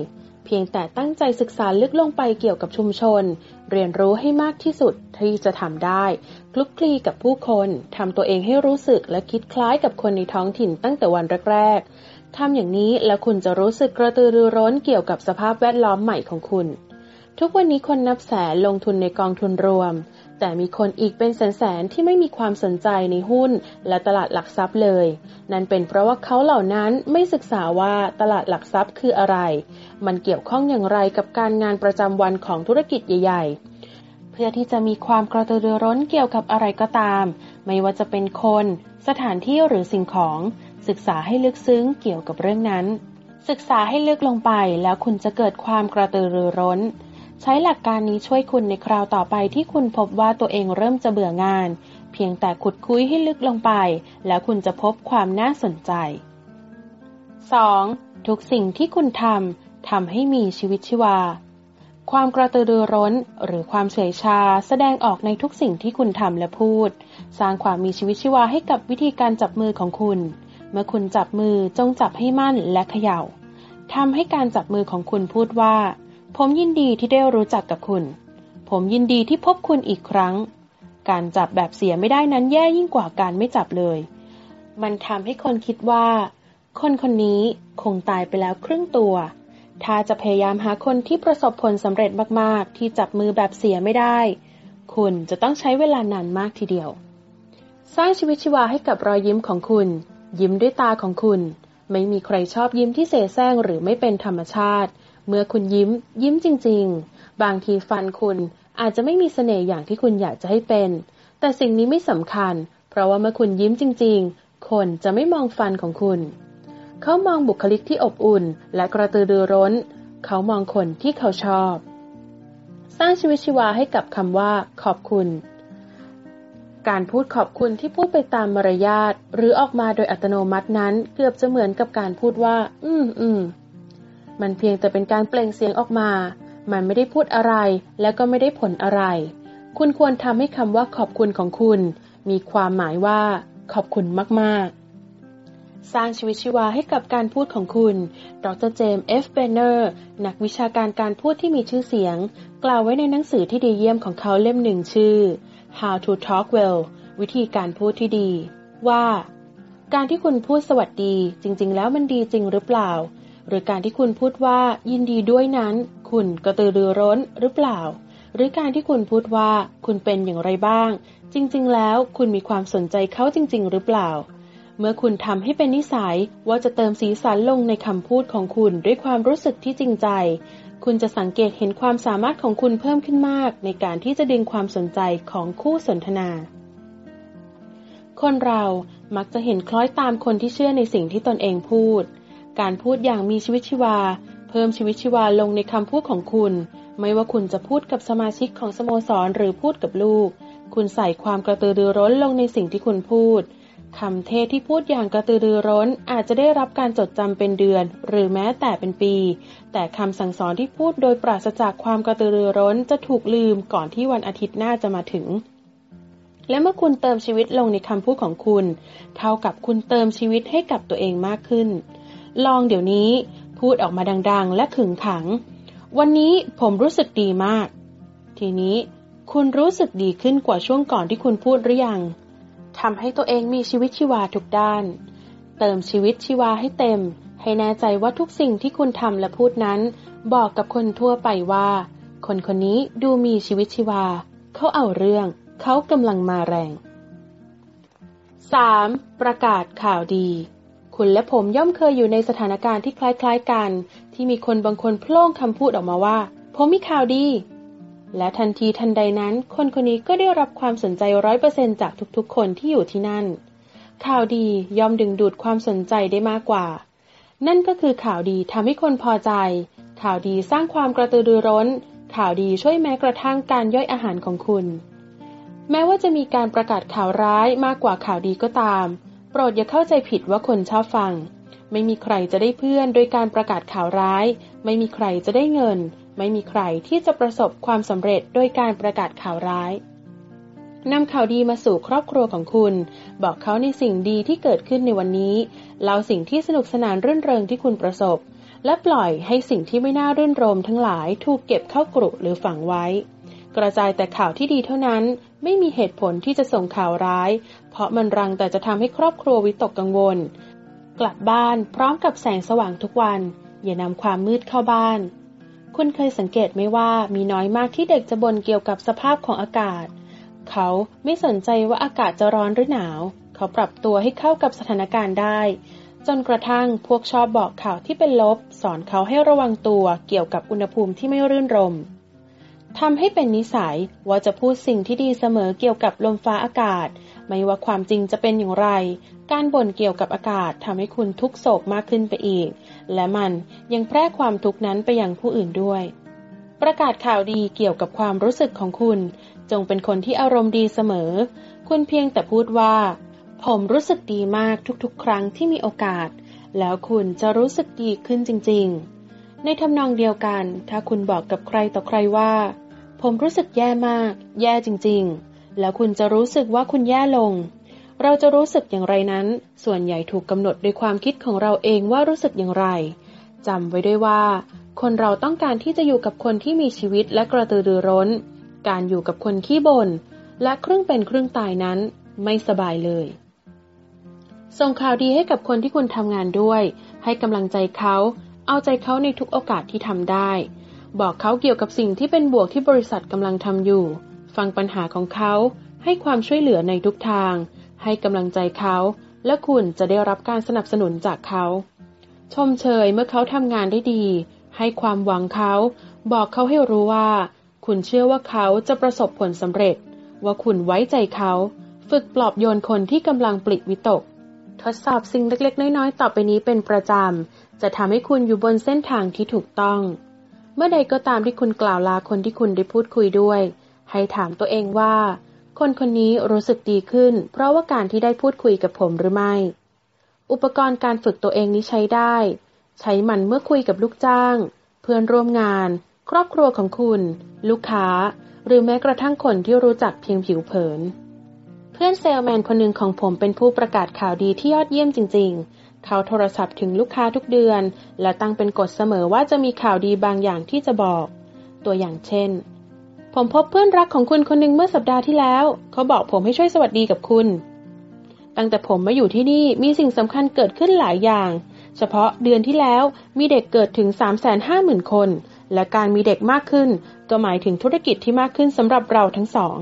เพียงแต่ตั้งใจศึกษาลึกลงไปเกี่ยวกับชุมชน เรียนรู้ให้มากที่สุดที่จะทำได้คลุกคลีกับผู้คนทำตัวเองให้รู้สึกและคิดคล้ายกับคนในท้องถิ่นตั้งแต่วันแรกๆทำอย่างนี้แล้วคุณจะรู้สึกกระตือรือร้นเกี่ยวกับสภาพแวดล้อมใหม่ของคุณ ทุกวันนี้คนนับแสนลงทุนในกองทุนรวม แต่มีคนอีกเป็นแสนๆที่ไม่มีความสนใจในหุ้นและตลาดหลักทรัพย์เลย นั่นเป็นเพราะว่าเขาเหล่านั้นไม่ศึกษาว่าตลาดหลักทรัพย์คืออะไร มันเกี่ยวข้องอย่างไรกับการงานประจำวันของธุรกิจใหญ่ ๆ เพื่อที่จะมีความกระตือรือร้นเกี่ยวกับอะไรก็ตาม ไม่ว่าจะเป็นคน สถานที่หรือสิ่งของ ศึกษาให้ลึกซึ้งเกี่ยวกับเรื่องนั้น ศึกษาให้ลึกลงไปแล้วคุณจะเกิดความกระตือรือร้น ใช้หลักการนี้ช่วยคุณในคราวต่อไปที่คุณพบว่าตัวเองเริ่มจะเบื่องาน เพียงแต่ขุดคุยให้ลึกลงไป แล้วคุณจะพบความน่าสนใจ 2. ทุกสิ่งที่คุณทำทำให้มีชีวิตชีวา ความกระตือรือร้นหรือความเฉยชาแสดงออกในทุกสิ่งที่คุณทำและพูด สร้างความมีชีวิตชีวาให้กับวิธีการจับมือของคุณ เมื่อคุณจับมือจงจับให้มั่นและเขยา่าทำให้การจับมือของคุณพูดว่า ผมยินดีที่ได้รู้จักกับคุณ ผมยินดีที่พบคุณอีกครั้ง การจับแบบเสียไม่ได้นั้นแย่ยิ่งกว่าการไม่จับเลย มันทำให้คนคิดว่า คนคนนี้คงตายไปแล้วครึ่งตัว ถ้าจะพยายามหาคนที่ประสบผลสำเร็จมากๆ ที่จับมือแบบเสียไม่ได้ คุณจะต้องใช้เวลานานมากทีเดียว สร้างชีวิตชีวาให้กับรอยยิ้มของคุณ ยิ้มด้วยตาของคุณ ไม่มีใครชอบยิ้มที่เสแสร้งหรือไม่เป็นธรรมชาติ เมื่อคุณยิ้ม ยิ้มจริง ๆ บางทีฟันคุณอาจจะไม่มีเสน่ห์อย่างที่คุณอยากจะให้เป็น แต่สิ่งนี้ไม่สำคัญ เพราะว่าเมื่อคุณยิ้มจริง ๆ คนจะไม่มองฟันของคุณ เขามองบุคลิกที่อบอุ่น และกระตือรือร้น เขามองคนที่เขาชอบ สร้างชีวิตชีวาให้กับคำว่า ขอบคุณ การพูดขอบคุณที่พูดไปตามมารยาทหรือออกมาโดยอัตโนมัตินั้นเกือบจะเหมือนกับการพูดว่า อืมอืม มันเพียงแต่เป็นการเปล่งเสียงออกมา มันไม่ได้พูดอะไรและก็ไม่ได้ผลอะไร คุณควรทำให้คำว่าขอบคุณของคุณ มีความหมายว่า ขอบคุณมากๆ สร้างชีวิตชีวาให้กับการพูดของคุณ ดรเจมส์เอฟเบเนอร์ นักวิชาการการพูดที่มีชื่อเสียง กล่าวไว้ในหนังสือที่ดีเยี่ยมของเขาเล่มหนึ่งชื่อ How to Talk Well วิธีการพูดที่ดี ว่า การที่คุณพูดสวัสดีจริง ๆ แล้วมันดีจริงหรือเปล่า หรือการที่คุณพูดว่ายินดีด้วยนั้น คุณกระตือรือร้นหรือเปล่า หรือการที่คุณพูดว่าคุณเป็นอย่างไรบ้าง จริง ๆ แล้วคุณมีความสนใจเขาจริง ๆ หรือเปล่า เมื่อคุณทำให้เป็นนิสัยว่าจะเติมสีสันลงในคำพูดของคุณด้วยความรู้สึกที่จริงใจ คุณจะสังเกตเห็นความสามารถของคุณเพิ่มขึ้นมาก ในการที่จะดึงความสนใจของคู่สนทนาคนเรามักจะเห็นคล้อยตามคนที่เชื่อในสิ่งที่ตนเองพูด การพูดอย่างมีชีวิตชีวา เพิ่มชีวิตชีวาลงในคำพูดของคุณ ไม่ว่าคุณจะพูดกับสมาชิกของสโมสรหรือพูดกับลูก คุณใส่ความกระตือรือร้นลงในสิ่งที่คุณพูดคำเทศที่พูดอย่างกระตือรือร้นอาจจะได้รับการจดจำเป็นเดือน หรือแม้แต่เป็นปี แต่คำสั่งสอนที่พูดโดยปราศจากความกระตือรือร้นจะถูกลืมก่อนที่วันอาทิตย์หน้าจะมาถึง และเมื่อคุณเติมชีวิตลงในคำพูดของคุณ เท่ากับคุณเติมชีวิตให้กับตัวเองมากขึ้น ลองเดี๋ยวนี้ พูดออกมาดังๆ และขึงขัง วันนี้ผมรู้สึกดีมาก ทีนี้คุณรู้สึกดีขึ้นกว่าช่วงก่อนที่คุณพูดหรือยังทำให้ตัวเองมีชีวิตชีวาทุกด้าน เติมชีวิตชีวาให้เต็ม ให้แน่ใจว่าทุกสิ่งที่คุณทำและพูดนั้น บอกกับคนทั่วไปว่า คนคนนี้ดูมีชีวิตชีวา เขาเอาเรื่อง เขากำลังมาแรง 3. ประกาศข่าวดี คุณและผมย่อมเคยอยู่ในสถานการณ์ที่คล้ายๆกัน ที่มีคนบางคนพล่งคำพูดออกมาว่า ผมมีข่าวดี และทันทีทันใดนั้น คนคนนี้ก็ได้รับความสนใจร้อยเปอร์เซนจากทุกๆ คนที่อยู่ที่นั่น ข่าวดีย่อมดึงดูดความสนใจได้มากกว่า นั่นก็คือข่าวดีทำให้คนพอใจ ข่าวดีสร้างความกระตือรือร้น ข่าวดีช่วยแม้กระทั่งการย่อยอาหารของคุณ แม้ว่าจะมีการประกาศข่าวร้ายมากกว่าข่าวดีก็ตาม ปรดอย่าเข้าใจผิดว่าคนชอบฟัง ไม่มีใครจะได้เพื่อนโดยการประกาศข่าวร้าย ไม่มีใครจะได้เงิน ไม่มีใครที่จะประสบความสำเร็จโดยการประกาศข่าวร้ายนำข่าวดีมาสู่ครอบครัวของคุณ บอกเขาในสิ่งดีที่เกิดขึ้นในวันนี้เล่าสิ่งที่สนุกสนานรื่นเริงที่คุณประสบ และปล่อยให้สิ่งที่ไม่น่ารื่นรมทั้งหลายถูกเก็บเข้ากรุหรือฝังไว้ กระจายแต่ข่าวที่ดีเท่านั้น ไม่มีเหตุผลที่จะส่งข่าวร้าย เพราะมันรังแต่จะทำให้ครอบครัววิตกกังวล กลับบ้านพร้อมกับแสงสว่างทุกวัน อย่านำความมืดเข้าบ้าน คุณเคยสังเกตไหมว่ามีน้อยมากที่เด็กจะบ่นเกี่ยวกับสภาพของอากาศ เขาไม่สนใจว่าอากาศจะร้อนหรือหนาว เขาปรับตัวให้เข้ากับสถานการณ์ได้ จนกระทั่งพวกชอบบอกข่าวที่เป็นลบ สอนเขาให้ระวังตัวเกี่ยวกับอุณหภูมิที่ไม่รื่นรมทำให้เป็นนิสัยว่าจะพูดสิ่งที่ดีเสมอเกี่ยวกับลมฟ้าอากาศ ไม่ว่าความจริงจะเป็นอย่างไร การบ่นเกี่ยวกับอากาศทำให้คุณทุกโศกมากขึ้นไปอีก และมันยังแพร่ความทุกข์นั้นไปยังผู้อื่นด้วย ประกาศข่าวดีเกี่ยวกับความรู้สึกของคุณ จงเป็นคนที่อารมณ์ดีเสมอ คุณเพียงแต่พูดว่า ผมรู้สึกดีมากทุกๆ ครั้งที่มีโอกาส แล้วคุณจะรู้สึกดีขึ้นจริง ๆ ในทำนองเดียวกัน ถ้าคุณบอกกับใครต่อใครว่า ผมรู้สึกแย่มาก แย่จริง ๆ แล้วคุณจะรู้สึกว่าคุณแย่ลง เราจะรู้สึกอย่างไรนั้น ส่วนใหญ่ถูกกำหนดโดยความคิดของเราเองว่ารู้สึกอย่างไรจำไว้ด้วยว่า คนเราต้องการที่จะอยู่กับคนที่มีชีวิตและกระตือรือร้น การอยู่กับคนขี้บน่นและครึ่งเป็นครึ่งตายนั้น ไม่สบายเลย ส่งข่าวดีให้กับคนที่คุณทำงานด้วย ให้กำลังใจเขา เอาใจเขาในทุกโอกาสที่ทำได้ บอกเขาเกี่ยวกับสิ่งที่เป็นบวกที่บริษัทกำลังทำอยู่ ฟังปัญหาของเขา ให้ความช่วยเหลือในทุกทาง ให้กำลังใจเขา และคุณจะได้รับการสนับสนุนจากเขา ชมเชยเมื่อเขาทำงานได้ดี ให้ความหวังเขา บอกเขาให้รู้ว่า คุณเชื่อว่าเขาจะประสบผลสำเร็จ ว่าคุณไว้ใจเขา ฝึกปลอบโยนคนที่กำลังปลิดวิตก ทดสอบสิ่งเล็กๆ น้อยๆ ต่อไปนี้เป็นประจำ จะทำให้คุณอยู่บนเส้นทางที่ถูกต้อง เมื่อใดก็ตามที่คุณกล่าวลาคนที่คุณได้พูดคุยด้วย ให้ถามตัวเองว่า คนคนนี้รู้สึกดีขึ้น เพราะว่าการที่ได้พูดคุยกับผมหรือไม่ อุปกรณ์การฝึกตัวเองนี้ใช้ได้ ใช้มันเมื่อคุยกับลูกจ้าง เพื่อนร่วมงาน ครอบครัวของคุณ ลูกค้า หรือแม้กระทั่งคนที่รู้จักเพียงผิวเผิน เพื่อนเซลแมนคนหนึ่งของผมเป็นผู้ประกาศข่าวดีที่ยอดเยี่ยมจริง ๆเขาโทรศัพท์ถึงลูกค้าทุกเดือน และตั้งเป็นกฎเสมอว่าจะมีข่าวดีบางอย่างที่จะบอก ตัวอย่างเช่น ผมพบเพื่อนรักของคุณคนหนึ่งเมื่อสัปดาห์ที่แล้ว เขาบอกผมให้ช่วยสวัสดีกับคุณ ตั้งแต่ผมมาอยู่ที่นี่มีสิ่งสำคัญเกิดขึ้นหลายอย่าง เฉพาะเดือนที่แล้วมีเด็กเกิดถึง 350,000 คน และการมีเด็กมากขึ้น ก็หมายถึงธุรกิจที่มากขึ้นสำหรับเราทั้งสอง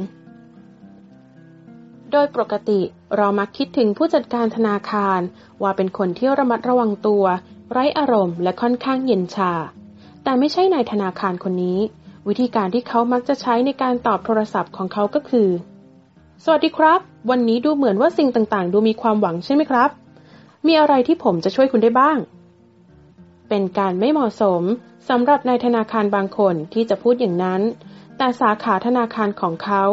โดยปกติเรามักคิดถึงผู้จัดการธนาคาร ว่าเป็นคนที่ระมัดระวังตัว ไร้อารมณ์และค่อนข้างเย็นชา แต่ไม่ใช่นายธนาคารคนนี้ วิธีการที่เขามักจะใช้ในการตอบโทรศัพท์ของเขาก็คือ สวัสดีครับ วันนี้ดูเหมือนว่าสิ่งต่างๆ ดูมีความหวังใช่ไหมครับ มีอะไรที่ผมจะช่วยคุณได้บ้าง เป็นการไม่เหมาะสมสำหรับนายธนาคารบางคนที่จะพูดอย่างนั้น แต่สาขาธนาคารของเขา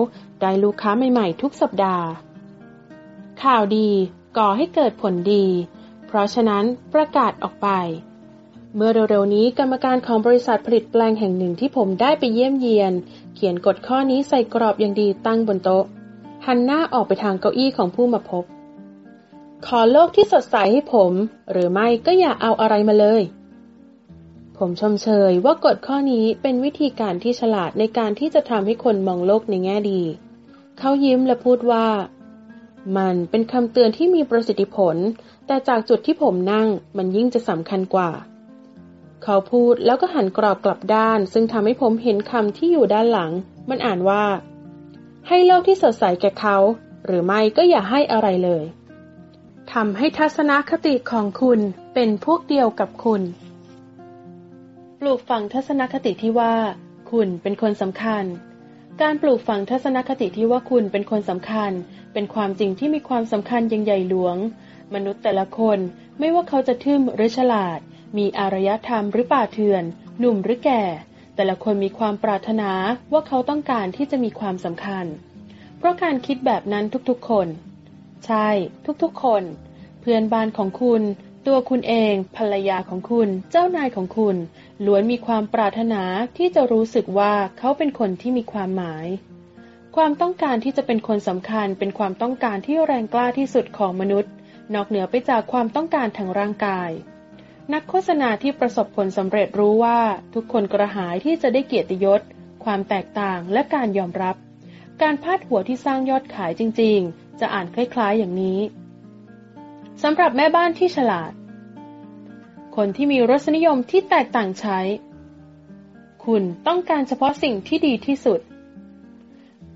ได้ลูกค้าใหม่ๆ ทุกสัปดาห์ ข่าวดีก่อให้เกิดผลดี เพราะฉะนั้นประกาศออกไป เมื่อเร็วๆนี้กรรมการของบริษัทผลิตแปลงแห่งหนึ่งที่ผมได้ไปเยี่ยมเยียน เขียนกฎข้อนี้ใส่กรอบอย่างดีตั้งบนโต๊ะ หันหน้าออกไปทางเก้าอี้ของผู้มาพบ ขอโลกที่สดใสให้ผม หรือไม่ก็อย่าเอาอะไรมาเลย ผมชมเชยว่ากฎข้อนี้เป็นวิธีการที่ฉลาดในการที่จะทำให้คนมองโลกในแง่ดี เขายิ้มและพูดว่า มันเป็นคำเตือนที่มีประสิทธิผล แต่จากจุดที่ผมนั่งมันยิ่งจะสำคัญกว่า เขาพูดแล้วก็หันกรอบกลับด้าน ซึ่งทำให้ผมเห็นคำที่อยู่ด้านหลัง มันอ่านว่า ให้โลกที่สดใสแก่เขา หรือไม่ก็อย่าให้อะไรเลยทำให้ทัศนคติของคุณเป็นพวกเดียวกับคุณ ปลูกฝังทัศนคติที่ว่า คุณเป็นคนสำคัญ การปลูกฝังทัศนคติที่ว่าคุณเป็นคนสำคัญ เป็นความจริงที่มีความสำคัญยังใหญ่หลวง มนุษย์แต่ละคนไม่ว่าเขาจะทึ่มหรือฉลาด มีอารยธรรมหรือป่าเถื่อน หนุ่มหรือแก่ แต่ละคนมีความปรารถนาว่าเขาต้องการที่จะมีความสำคัญ เพราะการคิดแบบนั้นทุกๆคน ใช่ ทุกๆคน เพื่อนบ้านของคุณ ตัวคุณเอง ภรรยาของคุณ เจ้านายของคุณ ล้วนมีความปรารถนาที่จะรู้สึกว่าเขาเป็นคนที่มีความหมายความต้องการที่จะเป็นคนสำคัญเป็นความต้องการที่แรงกล้าที่สุดของมนุษย์ นอกเหนือไปจากความต้องการทางร่างกาย นักโฆษณาที่ประสบผลสำเร็จรู้ว่าทุกคนกระหายที่จะได้เกียรติยศ ความแตกต่างและการยอมรับ การพาดหัวที่สร้างยอดขายจริง ๆ จะอ่านคล้ายๆอย่างนี้สำหรับแม่บ้านที่ฉลาด คนที่มีรสนิยมที่แตกต่างใช้ คุณต้องการเฉพาะสิ่งที่ดีที่สุด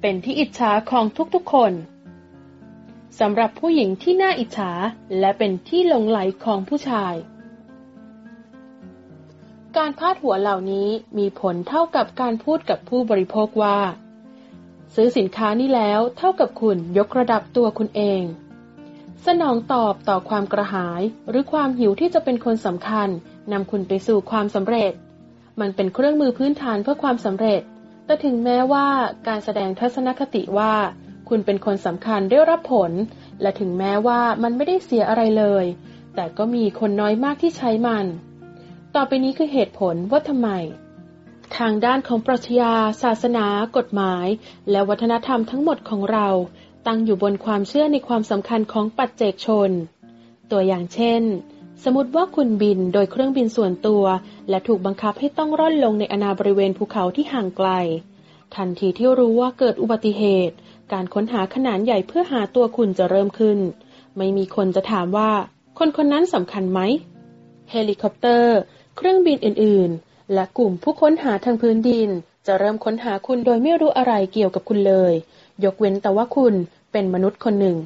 เป็นที่อิจฉาของทุกๆคนสำหรับผู้หญิงที่น่าอิจฉาและเป็นที่หลงไหลของผู้ชาย การพาดหัวเหล่านี้มีผลเท่ากับการพูดกับผู้บริโภคว่า ซื้อสินค้านี้แล้วเท่ากับคุณยกระดับตัวคุณเอง สนองตอบต่อความกระหายหรือความหิวที่จะเป็นคนสำคัญนำคุณไปสู่ความสำเร็จ มันเป็นเครื่องมือพื้นฐานเพื่อความสำเร็จ แต่ถึงแม้ว่าการแสดงทัศนคติว่า คุณเป็นคนสำคัญได้รับผล และถึงแม้ว่ามันไม่ได้เสียอะไรเลย แต่ก็มีคนน้อยมากที่ใช้มัน ต่อไปนี้คือเหตุผลว่าทำไม ทางด้านของปรัชญา ศาสนา กฎหมาย และวัฒนธรรมทั้งหมดของเรา ตั้งอยู่บนความเชื่อในความสำคัญของปัจเจกชน ตัวอย่างเช่น สมมติว่าคุณบินโดยเครื่องบินส่วนตัว และถูกบังคับให้ต้องร่อนลงในอาณาบริเวณภูเขาที่ห่างไกล ทันทีที่รู้ว่าเกิดอุบัติเหตุ การค้นหาขนาดใหญ่เพื่อหาตัวคุณจะเริ่มขึ้น ไม่มีคนจะถามว่า คนคนนั้นสำคัญไหมเฮลิคอปเตอร์ เครื่องบินอื่นๆ และกลุ่มผู้ค้นหาทางพื้นดิน จะเริ่มค้นหาคุณโดยไม่รู้อะไรเกี่ยวกับคุณเลย ยกเว้นแต่ว่าคุณเป็นมนุษย์คนหนึ่ง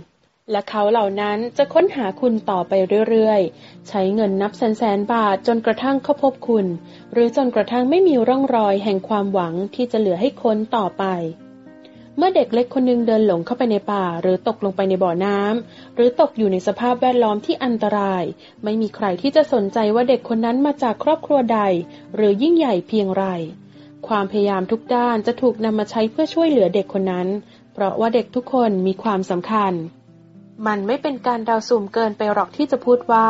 และเขาเหล่านั้นจะค้นหาคุณต่อไปเรื่อยๆ ใช้เงินนับแสนๆบาทจนกระทั่งเขาพบคุณ หรือจนกระทั่งไม่มีร่องรอยแห่งความหวังที่จะเหลือให้ค้นต่อไป เมื่อเด็กเล็กคนนึงเดินหลงเข้าไปในป่า หรือตกลงไปในบ่อน้ำหรือตกอยู่ในสภาพแวดล้อมที่อันตราย ไม่มีใครที่จะสนใจว่าเด็กคนนั้นมาจากครอบครัวใด หรือยิ่งใหญ่เพียงไร ความพยายามทุกด้านจะถูกนำมาใช้เพื่อช่วยเหลือเด็กคนนั้น เพราะว่าเด็กทุกคนมีความสำคัญ มันไม่เป็นการดาวสุ่มเกินไปหรอกที่จะพูดว่า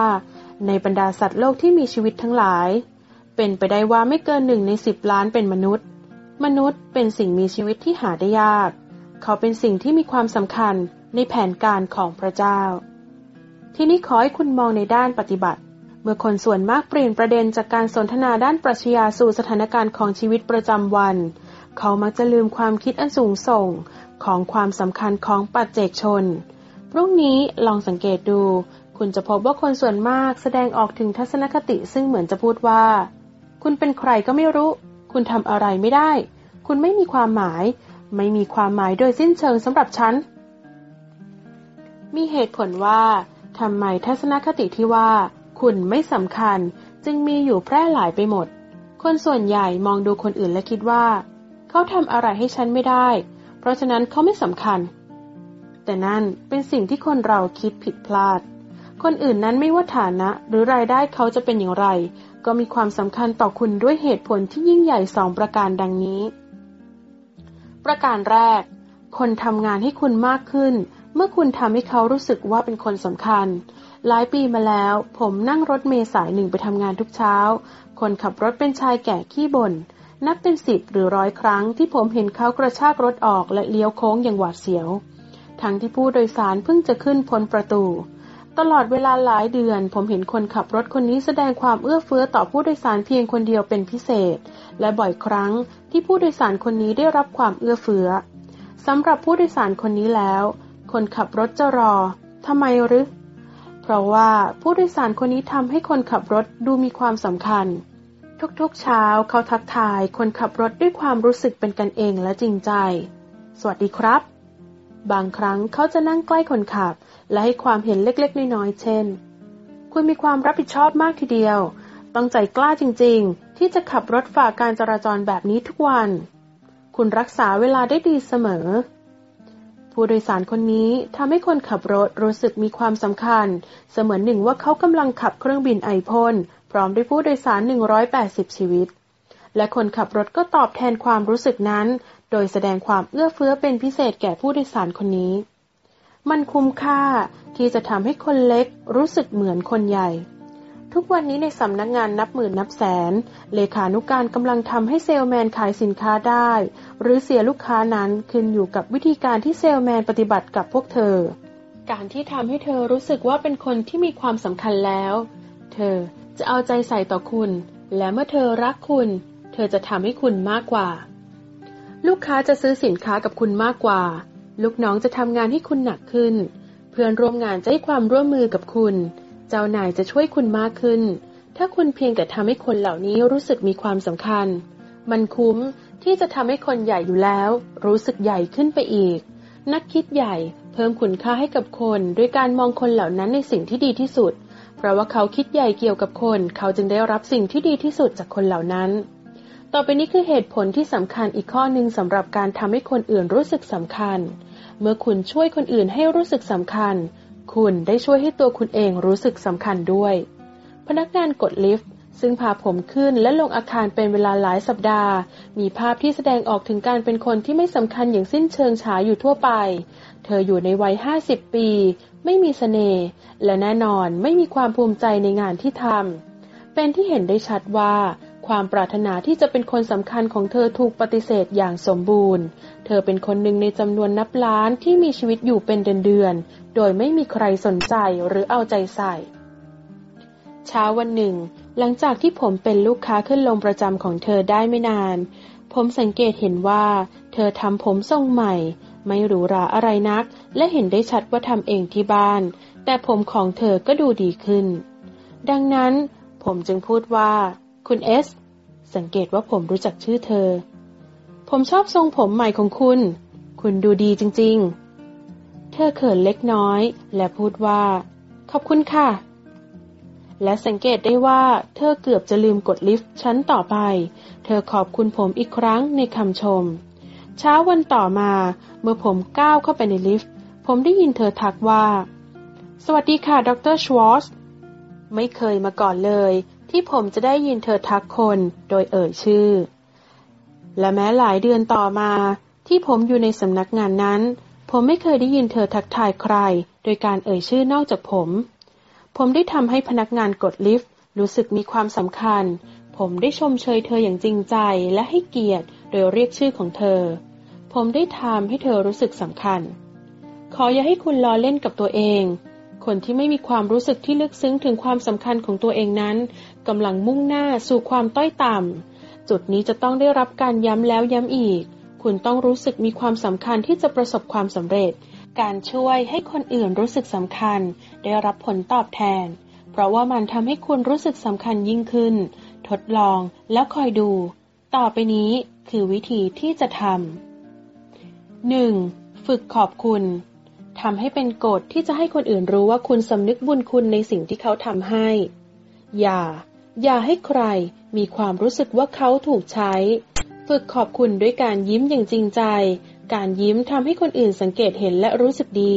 ในบรรดาสัตว์โลกที่มีชีวิตทั้งหลาย เป็นไปได้ว่าไม่เกินหนึ่งในสิบล้านเป็นมนุษย์ มนุษย์เป็นสิ่งมีชีวิตที่หาได้ยาก เขาเป็นสิ่งที่มีความสำคัญในแผนการของพระเจ้า ที่นี้ขอให้คุณมองในด้านปฏิบัติ เมื่อคนส่วนมากเปลี่ยนประเด็นจากการสนทนาด้านปรัชญาสู่สถานการณ์ของชีวิตประจำวัน เขามักจะลืมความคิดอันสูงส่งของความสำคัญของปัจเจกชน พรุ่งนี้ลองสังเกตดู คุณจะพบว่าคนส่วนมากแสดงออกถึงทัศนคติซึ่งเหมือนจะพูดว่า คุณเป็นใครก็ไม่รู้ คุณทำอะไรไม่ได้ คุณไม่มีความหมาย ไม่มีความหมายโดยสิ้นเชิงสำหรับฉัน มีเหตุผลว่าทำไมทัศนคติที่ว่า คุณไม่สำคัญจึงมีอยู่แพร่หลายไปหมด คนส่วนใหญ่มองดูคนอื่นและคิดว่า เขาทำอะไรให้ฉันไม่ได้ เพราะฉะนั้นเขาไม่สำคัญ แต่นั่นเป็นสิ่งที่คนเราคิดผิดพลาด คนอื่นนั้นไม่ว่าฐานะหรือรายได้เขาจะเป็นอย่างไร ก็มีความสำคัญต่อคุณด้วยเหตุผลที่ยิ่งใหญ่สองประการดังนี้ ประการแรก คนทำงานให้คุณมากขึ้น เมื่อคุณทำให้เขารู้สึกว่าเป็นคนสำคัญ หลายปีมาแล้ว ผมนั่งรถเมล์สายหนึ่งไปทำงานทุกเช้า คนขับรถเป็นชายแก่ขี้บน่นนับเป็นสิบหรือร้อยครั้งที่ผมเห็นเขากระชากรถออกและเลี้ยวโค้งอย่างหวาดเสียว ทั้งที่ผู้โดยสารเพิ่งจะขึ้นพ้นประตู ตลอดเวลาหลายเดือน ผมเห็นคนขับรถคนนี้แสดงความเอื้อเฟื้อต่อผู้โดยสารเพียงคนเดียวเป็นพิเศษ และบ่อยครั้งที่ผู้โดยสารคนนี้ได้รับความเอื้อเฟื้อสำหรับผู้โดยสารคนนี้แล้ว คนขับรถจะรอทำไมหรือ เพราะว่าผู้โดยสารคนนี้ทำให้คนขับรถดูมีความสำคัญ ทุกๆเช้าเขาทักทายคนขับรถด้วยความรู้สึกเป็นกันเองและจริงใจ สวัสดีครับ บางครั้งเขาจะนั่งใกล้คนขับ และให้ความเห็นเล็กๆ น้อยๆ เช่น คุณมีความรับผิดชอบมากทีเดียว ต้องใจกล้าจริงๆ ที่จะขับรถฝ่าการจราจรแบบนี้ทุกวัน คุณรักษาเวลาได้ดีเสมอ ผู้โดยสารคนนี้ทำให้คนขับรถรู้สึกมีความสำคัญ เสมือนหนึ่งว่าเขากำลังขับเครื่องบินไอพ่นพร้อมด้วยผู้โดยสาร 180 ชีวิต และคนขับรถก็ตอบแทนความรู้สึกนั้น โดยแสดงความเอื้อเฟื้อเป็นพิเศษแก่ผู้โดยสารคนนี้ มันคุ้มค่าที่จะทำให้คนเล็กรู้สึกเหมือนคนใหญ่ ทุกวันนี้ในสำนักงงานนับหมื่นนับแสน เลขานุการกำลังทำให้เซลแมนขายสินค้าได้ หรือเสียลูกค้านั้นขึ้นอยู่กับวิธีการที่เซลแมนปฏิบัติกับพวกเธอ การที่ทำให้เธอรู้สึกว่าเป็นคนที่มีความสำคัญแล้ว เธอจะเอาใจใส่ต่อคุณ และเมื่อเธอรักคุณ เธอจะทำให้คุณมากกว่า ลูกค้าจะซื้อสินค้ากับคุณมากกว่า ลูกน้องจะทำงานให้คุณหนักขึ้น เพื่อนร่วมงานจะให้ความร่วมมือกับคุณ เจ้านายจะช่วยคุณมากขึ้น ถ้าคุณเพียงแต่ทำให้คนเหล่านี้รู้สึกมีความสำคัญ มันคุ้มที่จะทำให้คนใหญ่อยู่แล้ว รู้สึกใหญ่ขึ้นไปอีก นักคิดใหญ่เพิ่มคุณค่าให้กับคนด้วยการมองคนเหล่านั้นในสิ่งที่ดีที่สุด เพราะว่าเขาคิดใหญ่เกี่ยวกับคน เขาจึงได้รับสิ่งที่ดีที่สุดจากคนเหล่านั้นต่อไปนี้คือเหตุผลที่สำคัญอีกข้อหนึ่งสำหรับการทำให้คนอื่นรู้สึกสำคัญ เมื่อคุณช่วยคนอื่นให้รู้สึกสำคัญ คุณได้ช่วยให้ตัวคุณเองรู้สึกสำคัญด้วย พนักงานกดลิฟต์ซึ่งพาผมขึ้นและลงอาคารเป็นเวลาหลายสัปดาห์ มีภาพที่แสดงออกถึงการเป็นคนที่ไม่สำคัญอย่างสิ้นเชิงฉายอยู่ทั่วไป เธออยู่ในวัยห้าสิบปี ไม่มีสเสน่ห์และแน่นอนไม่มีความภูมิใจในงานที่ทำเป็นที่เห็นได้ชัดว่า ความปรารถนาที่จะเป็นคนสำคัญของเธอถูกปฏิเสธอย่างสมบูรณ์ เธอเป็นคนหนึ่งในจำนวนนับล้านที่มีชีวิตอยู่เป็นเดือนๆ โดยไม่มีใครสนใจหรือเอาใจใส่ เช้าวันหนึ่ง หลังจากที่ผมเป็นลูกค้าขึ้นลงประจำของเธอได้ไม่นาน ผมสังเกตเห็นว่า เธอทำผมทรงใหม่ ไม่หรูหราอะไรนัก และเห็นได้ชัดว่าทำเองที่บ้าน แต่ผมของเธอก็ดูดีขึ้น ดังนั้น ผมจึงพูดว่า คุณเอส สังเกตว่าผมรู้จักชื่อเธอ ผมชอบทรงผมใหม่ของคุณ คุณดูดีจริง ๆ เธอเขินเล็กน้อย และพูดว่า ขอบคุณค่ะ และสังเกตได้ว่าเธอเกือบจะลืมกดลิฟต์ชั้นต่อไป เธอขอบคุณผมอีกครั้งในคำชม เช้าวันต่อมาเมื่อผมก้าวเข้าไปในลิฟต์ ผมได้ยินเธอทักว่า สวัสดีค่ะ ดรชวอตไม่เคยมาก่อนเลย ที่ผมจะได้ยินเธอทักคนโดยเอ่ยชื่อ และแม้หลายเดือนต่อมา ที่ผมอยู่ในสำนักงานนั้น ผมไม่เคยได้ยินเธอทักทายใคร โดยการเอ่ยชื่อนอกจากผม ผมได้ทำให้พนักงานกดลิฟต์รู้สึกมีความสำคัญ ผมได้ชมเชยเธออย่างจริงใจและให้เกียรติโดยเรียกชื่อของเธอ ผมได้ทำให้เธอรู้สึกสำคัญ ขออย่าให้คุณล้อเล่นกับตัวเอง คนที่ไม่มีความรู้สึกที่ลึกซึ้งถึงความสำคัญของตัวเองนั้นกำลังมุ่งหน้าสู่ความต้อยต่ำ จุดนี้จะต้องได้รับการย้ำแล้วย้ำอีก คุณต้องรู้สึกมีความสำคัญที่จะประสบความสำเร็จ การช่วยให้คนอื่นรู้สึกสำคัญ ได้รับผลตอบแทน เพราะว่ามันทำให้คุณรู้สึกสำคัญยิ่งขึ้น ทดลองแล้วคอยดู ต่อไปนี้คือวิธีที่จะทำ 1. ฝึกขอบคุณ ทำให้เป็นกฎที่จะให้คนอื่นรู้ว่าคุณสำนึกบุญคุณในสิ่งที่เขาทำให้ อย่า อย่าให้ใครมีความรู้สึกว่าเขาถูกใช้ ฝึกขอบคุณด้วยการยิ้มอย่างจริงใจ การยิ้มทำให้คนอื่นสังเกตเห็นและรู้สึกดี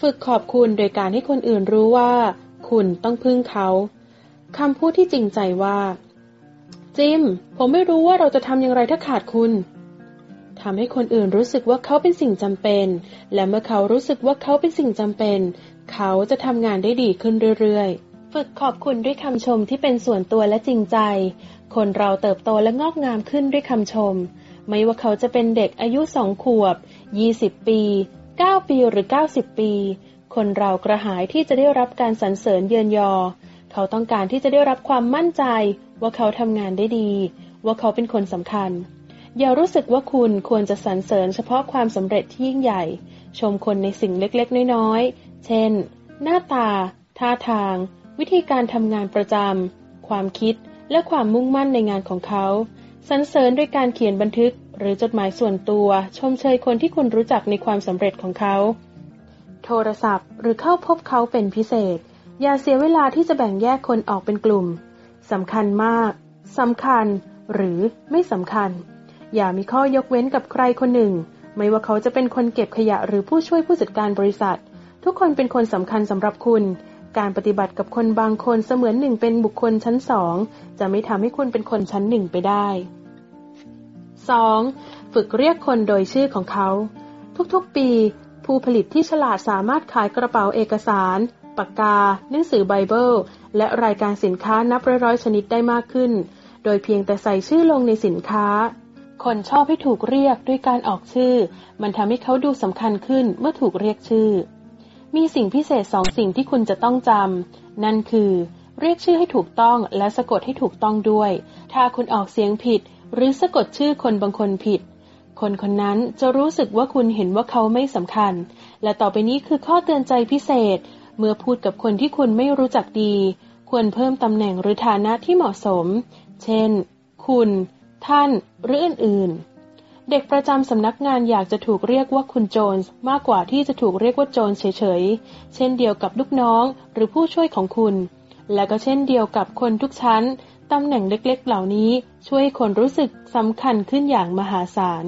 ฝึกขอบคุณโดยการให้คนอื่นรู้ว่า คุณต้องพึ่งเขาคำพูดที่จริงใจว่า จิม ผมไม่รู้ว่าเราจะทำอย่างไรถ้าขาดคุณ ทำให้คนอื่นรู้สึกว่าเขาเป็นสิ่งจำเป็น และเมื่อเขารู้สึกว่าเขาเป็นสิ่งจำเป็น เขาจะทำงานได้ดีขึ้นเรื่อยๆ ฝึกขอบคุณด้วยคำชมที่เป็นส่วนตัวและจริงใจ คนเราเติบโตและงอกงามขึ้นด้วยคำชม ไม่ว่าเขาจะเป็นเด็กอายุสองขวบ 20 ปี 9 ปีหรือ 90 ปี คนเรากระหายที่จะได้รับการสรรเสริญเยือนยอ เขาต้องการที่จะได้รับความมั่นใจ ว่าเขาทำงานได้ดี ว่าเขาเป็นคนสำคัญ อย่ารู้สึกว่าคุณควรจะสรรเสริญเฉพาะความสำเร็จที่ยิ่งใหญ่ ชมคนในสิ่งเล็กๆ น้อยๆ เช่น หน้าตา ท่าทาง วิธีการทำงานประจำ ความคิด และความมุ่งมั่นในงานของเขา สรรเสริญด้วยการเขียนบันทึก หรือจดหมายส่วนตัว ชมเชยคนที่คุณรู้จักในความสำเร็จของเขา โทรศัพท์ หรือเข้าพบเขาเป็นพิเศษ อย่าเสียเวลาที่จะแบ่งแยกคนออกเป็นกลุ่มสำคัญมากสำคัญ หรือไม่สำคัญ อย่ามีข้อยกเว้นกับใครคนหนึ่ง ไม่ว่าเขาจะเป็นคนเก็บขยะหรือผู้ช่วยผู้จัดการบริษัท ทุกคนเป็นคนสำคัญสำหรับคุณ การปฏิบัติกับคนบางคนเสมือนหนึ่งเป็นบุคคลชั้นสองจะไม่ทำให้คุณเป็นคนชั้นหนึ่งไปได้ 2. ฝึกเรียกคนโดยชื่อของเขา ทุกๆ ปี ผู้ผลิตที่ฉลาดสามารถขายกระเป๋าเอกสาร ปากกา หนังสือไบเบิล และรายการสินค้านับร้อยๆชนิดได้มากขึ้น โดยเพียงแต่ใส่ชื่อลงในสินค้า คนชอบให้ถูกเรียกด้วยการออกชื่อ มันทำให้เขาดูสำคัญขึ้นเมื่อถูกเรียกชื่อ มีสิ่งพิเศษสองสิ่งที่คุณจะต้องจำนั่นคือ เรียกชื่อให้ถูกต้องและสะกดให้ถูกต้องด้วย ถ้าคุณออกเสียงผิด หรือสะกดชื่อคนบางคนผิด คนคนนั้นจะรู้สึกว่าคุณเห็นว่าเขาไม่สำคัญ และต่อไปนี้คือข้อเตือนใจพิเศษ เมื่อพูดกับคนที่คุณไม่รู้จักดี ควรเพิ่มตำแหน่งหรือฐานะที่เหมาะสม เช่น คุณ ท่านหรืออื่นๆ เด็กประจำสำนักงานอยากจะถูกเรียกว่าคุณโจนส์มากกว่าที่จะถูกเรียกว่าโจนเฉยๆ เช่นเดียวกับลูกน้องหรือผู้ช่วยของคุณ และก็เช่นเดียวกับคนทุกชั้น ตำแหน่งเล็กๆ เหล่านี้ช่วยคนรู้สึกสำคัญขึ้นอย่างมหาศาล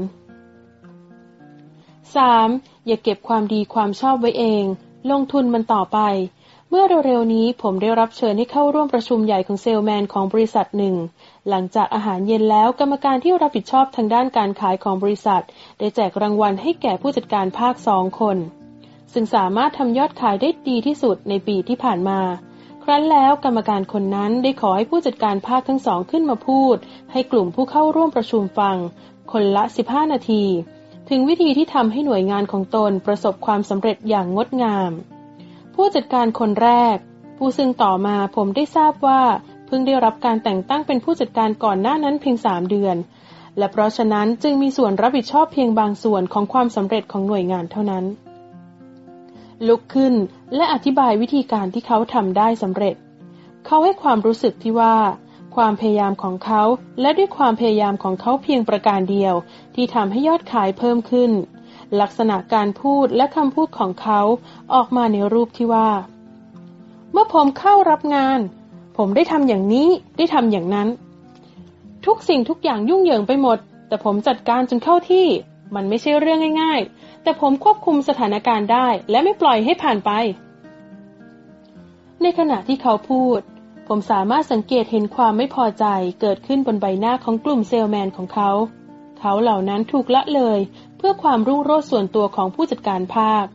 3. อย่าเก็บความดีความชอบไว้เอง ลงทุนมันต่อไป เมื่อเร็วๆนี้ผมได้รับเชิญให้เข้าร่วมประชุมใหญ่ของเซลแมนของบริษัทหนึ่ง หลังจากอาหารเย็นแล้วกรรมการที่รับผิดชอบทางด้านการขายของบริษัท ได้แจกรางวัลให้แก่ผู้จัดการภาคสองคน ซึ่งสามารถทำยอดขายได้ดีที่สุดในปีที่ผ่านมา ครั้นแล้วกรรมการคนนั้นได้ขอให้ผู้จัดการภาคทั้งสองขึ้นมาพูด ให้กลุ่มผู้เข้าร่วมประชุมฟัง คนละ 15 นาที ถึงวิธีที่ทำให้หน่วยงานของตนประสบความสำเร็จอย่างงดงาม ผู้จัดการคนแรกผู้ซึ่งต่อมาผมได้ทราบว่า เพิ่งได้รับการแต่งตั้งเป็นผู้จัดการก่อนหน้านั้นเพียงสามเดือน และเพราะฉะนั้นจึงมีส่วนรับผิดชอบเพียงบางส่วนของความสำเร็จของหน่วยงานเท่านั้น ลุกขึ้นและอธิบายวิธีการที่เขาทำได้สำเร็จ เขาให้ความรู้สึกที่ว่า ความพยายามของเขาและด้วยความพยายามของเขาเพียงประการเดียว ที่ทำให้ยอดขายเพิ่มขึ้น ลักษณะการพูดและคำพูดของเขาออกมาในรูปที่ว่า เมื่อผมเข้ารับงาน ผมได้ทำอย่างนี้ได้ทำอย่างนั้น ทุกสิ่งทุกอย่างยุ่งเหยิงไปหมด แต่ผมจัดการจนเข้าที่ มันไม่ใช่เรื่องง่ายๆ แต่ผมควบคุมสถานการณ์ได้ และไม่ปล่อยให้ผ่านไป ในขณะที่เขาพูด ผมสามารถสังเกตเห็นความไม่พอใจเกิดขึ้นบนใบหน้าของกลุ่มเซลแมนของเขา เขาเหล่านั้นถูกละเลยเพื่อความรุ่งโรจน์ส่วนตัวของผู้จัดการภาค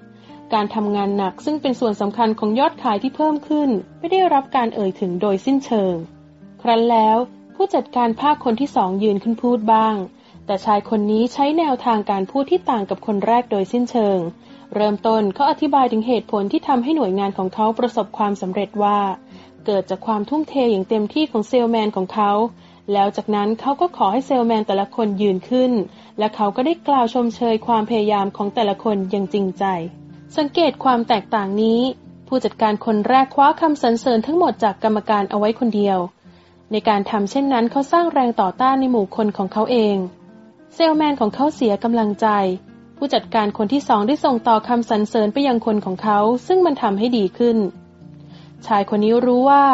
การทำงานหนักซึ่งเป็นส่วนสำคัญของยอดขายที่เพิ่มขึ้น ไม่ได้รับการเอ่ยถึงโดยสิ้นเชิง ครั้นแล้ว ผู้จัดการภาคคนที่สองยืนขึ้นพูดบ้าง แต่ชายคนนี้ใช้แนวทางการพูดที่ต่างกับคนแรกโดยสิ้นเชิง เริ่มต้นเขาอธิบายถึงเหตุผลที่ทำให้หน่วยงานของเขาประสบความสำเร็จว่า เกิดจากความทุ่มเทอย่างเต็มที่ของเซลแมนของเขาแล้วจากนั้นเขาก็ขอให้เซลแมนแต่ละคนยืนขึ้น และเขาก็ได้กล่าวชมเชยความพยายามของแต่ละคนอย่างจริงใจ สังเกตความแตกต่างนี้ ผู้จัดการคนแรกคว้าคำสรรเสริญทั้งหมดจากกรรมการเอาไว้คนเดียว ในการทำเช่นนั้นเขาสร้างแรงต่อต้านในหมู่คนของเขาเอง เซลแมนของเขาเสียกำลังใจ ผู้จัดการคนที่สองได้ส่งต่อคำสรรเสริญไปยังคนของเขา ซึ่งมันทำให้ดีขึ้น ชายคนนี้รู้ว่า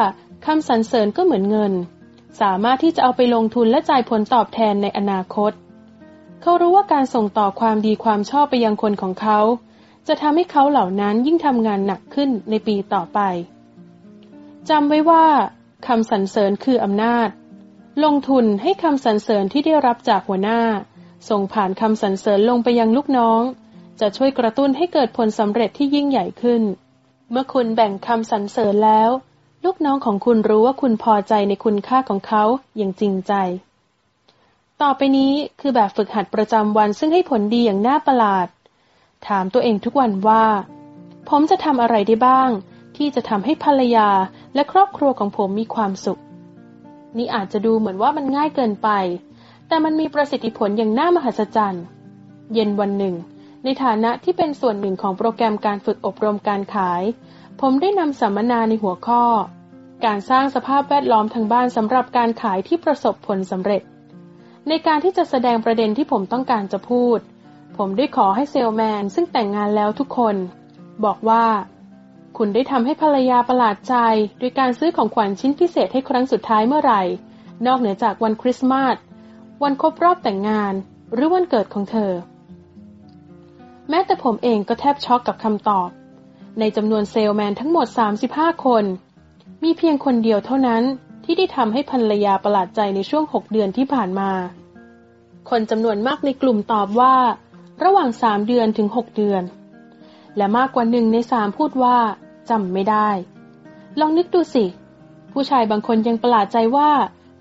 คำสรรเสริญก็เหมือนเงิน สามารถที่จะเอาไปลงทุนและจ่ายผลตอบแทนในอนาคต เขารู้ว่าการส่งต่อความดีความชอบไปยังคนของเขา จะทำให้เขาเหล่านั้นยิ่งทำงานหนักขึ้นในปีต่อไปจำไว้ว่าคำสรรเสริญคืออำนาจ ลงทุนให้คำสรรเสริญที่ได้รับจากหัวหน้า ส่งผ่านคำสรรเสริญลงไปยังลูกน้อง จะช่วยกระตุ้นให้เกิดผลสำเร็จที่ยิ่งใหญ่ขึ้น เมื่อคุณแบ่งคำสรรเสริญแล้ว ลูกน้องของคุณรู้ว่าคุณพอใจในคุณค่าของเขาอย่างจริงใจ ต่อไปนี้คือแบบฝึกหัดประจำวันซึ่งให้ผลดีอย่างน่าประหลาด ถามตัวเองทุกวันว่า ผมจะทำอะไรได้บ้าง ที่จะทำให้ภรรยาและครอบครัวของผมมีความสุข นี่อาจจะดูเหมือนว่ามันง่ายเกินไป แต่มันมีประสิทธิผลอย่างน่ามหัศจรรย์ เย็นวันหนึ่ง ในฐานะที่เป็นส่วนหนึ่งของโปรแกรมการฝึกอบรมการขาย ผมได้นำสัมมนาในหัวข้อ การสร้างสภาพแวดล้อมทางบ้านสำหรับการขายที่ประสบผลสำเร็จ ในการที่จะแสดงประเด็นที่ผมต้องการจะพูด ผมได้ขอให้เซลแมนซึ่งแต่งงานแล้วทุกคน บอกว่า คุณได้ทำให้ภรรยาประหลาดใจโดยการซื้อของขวัญชิ้นพิเศษให้ครั้งสุดท้ายเมื่อไหร่ นอกเหนือจากวันคริสต์มาสวันครบรอบแต่งงาน หรือวันเกิดของเธอ แม้แต่ผมเองก็แทบช็อกกับคำตอบ ในจำนวนเซลแมนทั้งหมด 35 คน มีเพียงคนเดียวเท่านั้นที่ได้ทำให้ภรรยาประหลาดใจในช่วง 6 เดือนที่ผ่านมา คนจำนวนมากในกลุ่มตอบว่า ระหว่าง3เดือนถึง6เดือน และมากกว่าหนึ่งในสามพูดว่าจำไม่ได้ ลองนึกดูสิ ผู้ชายบางคนยังประหลาดใจว่า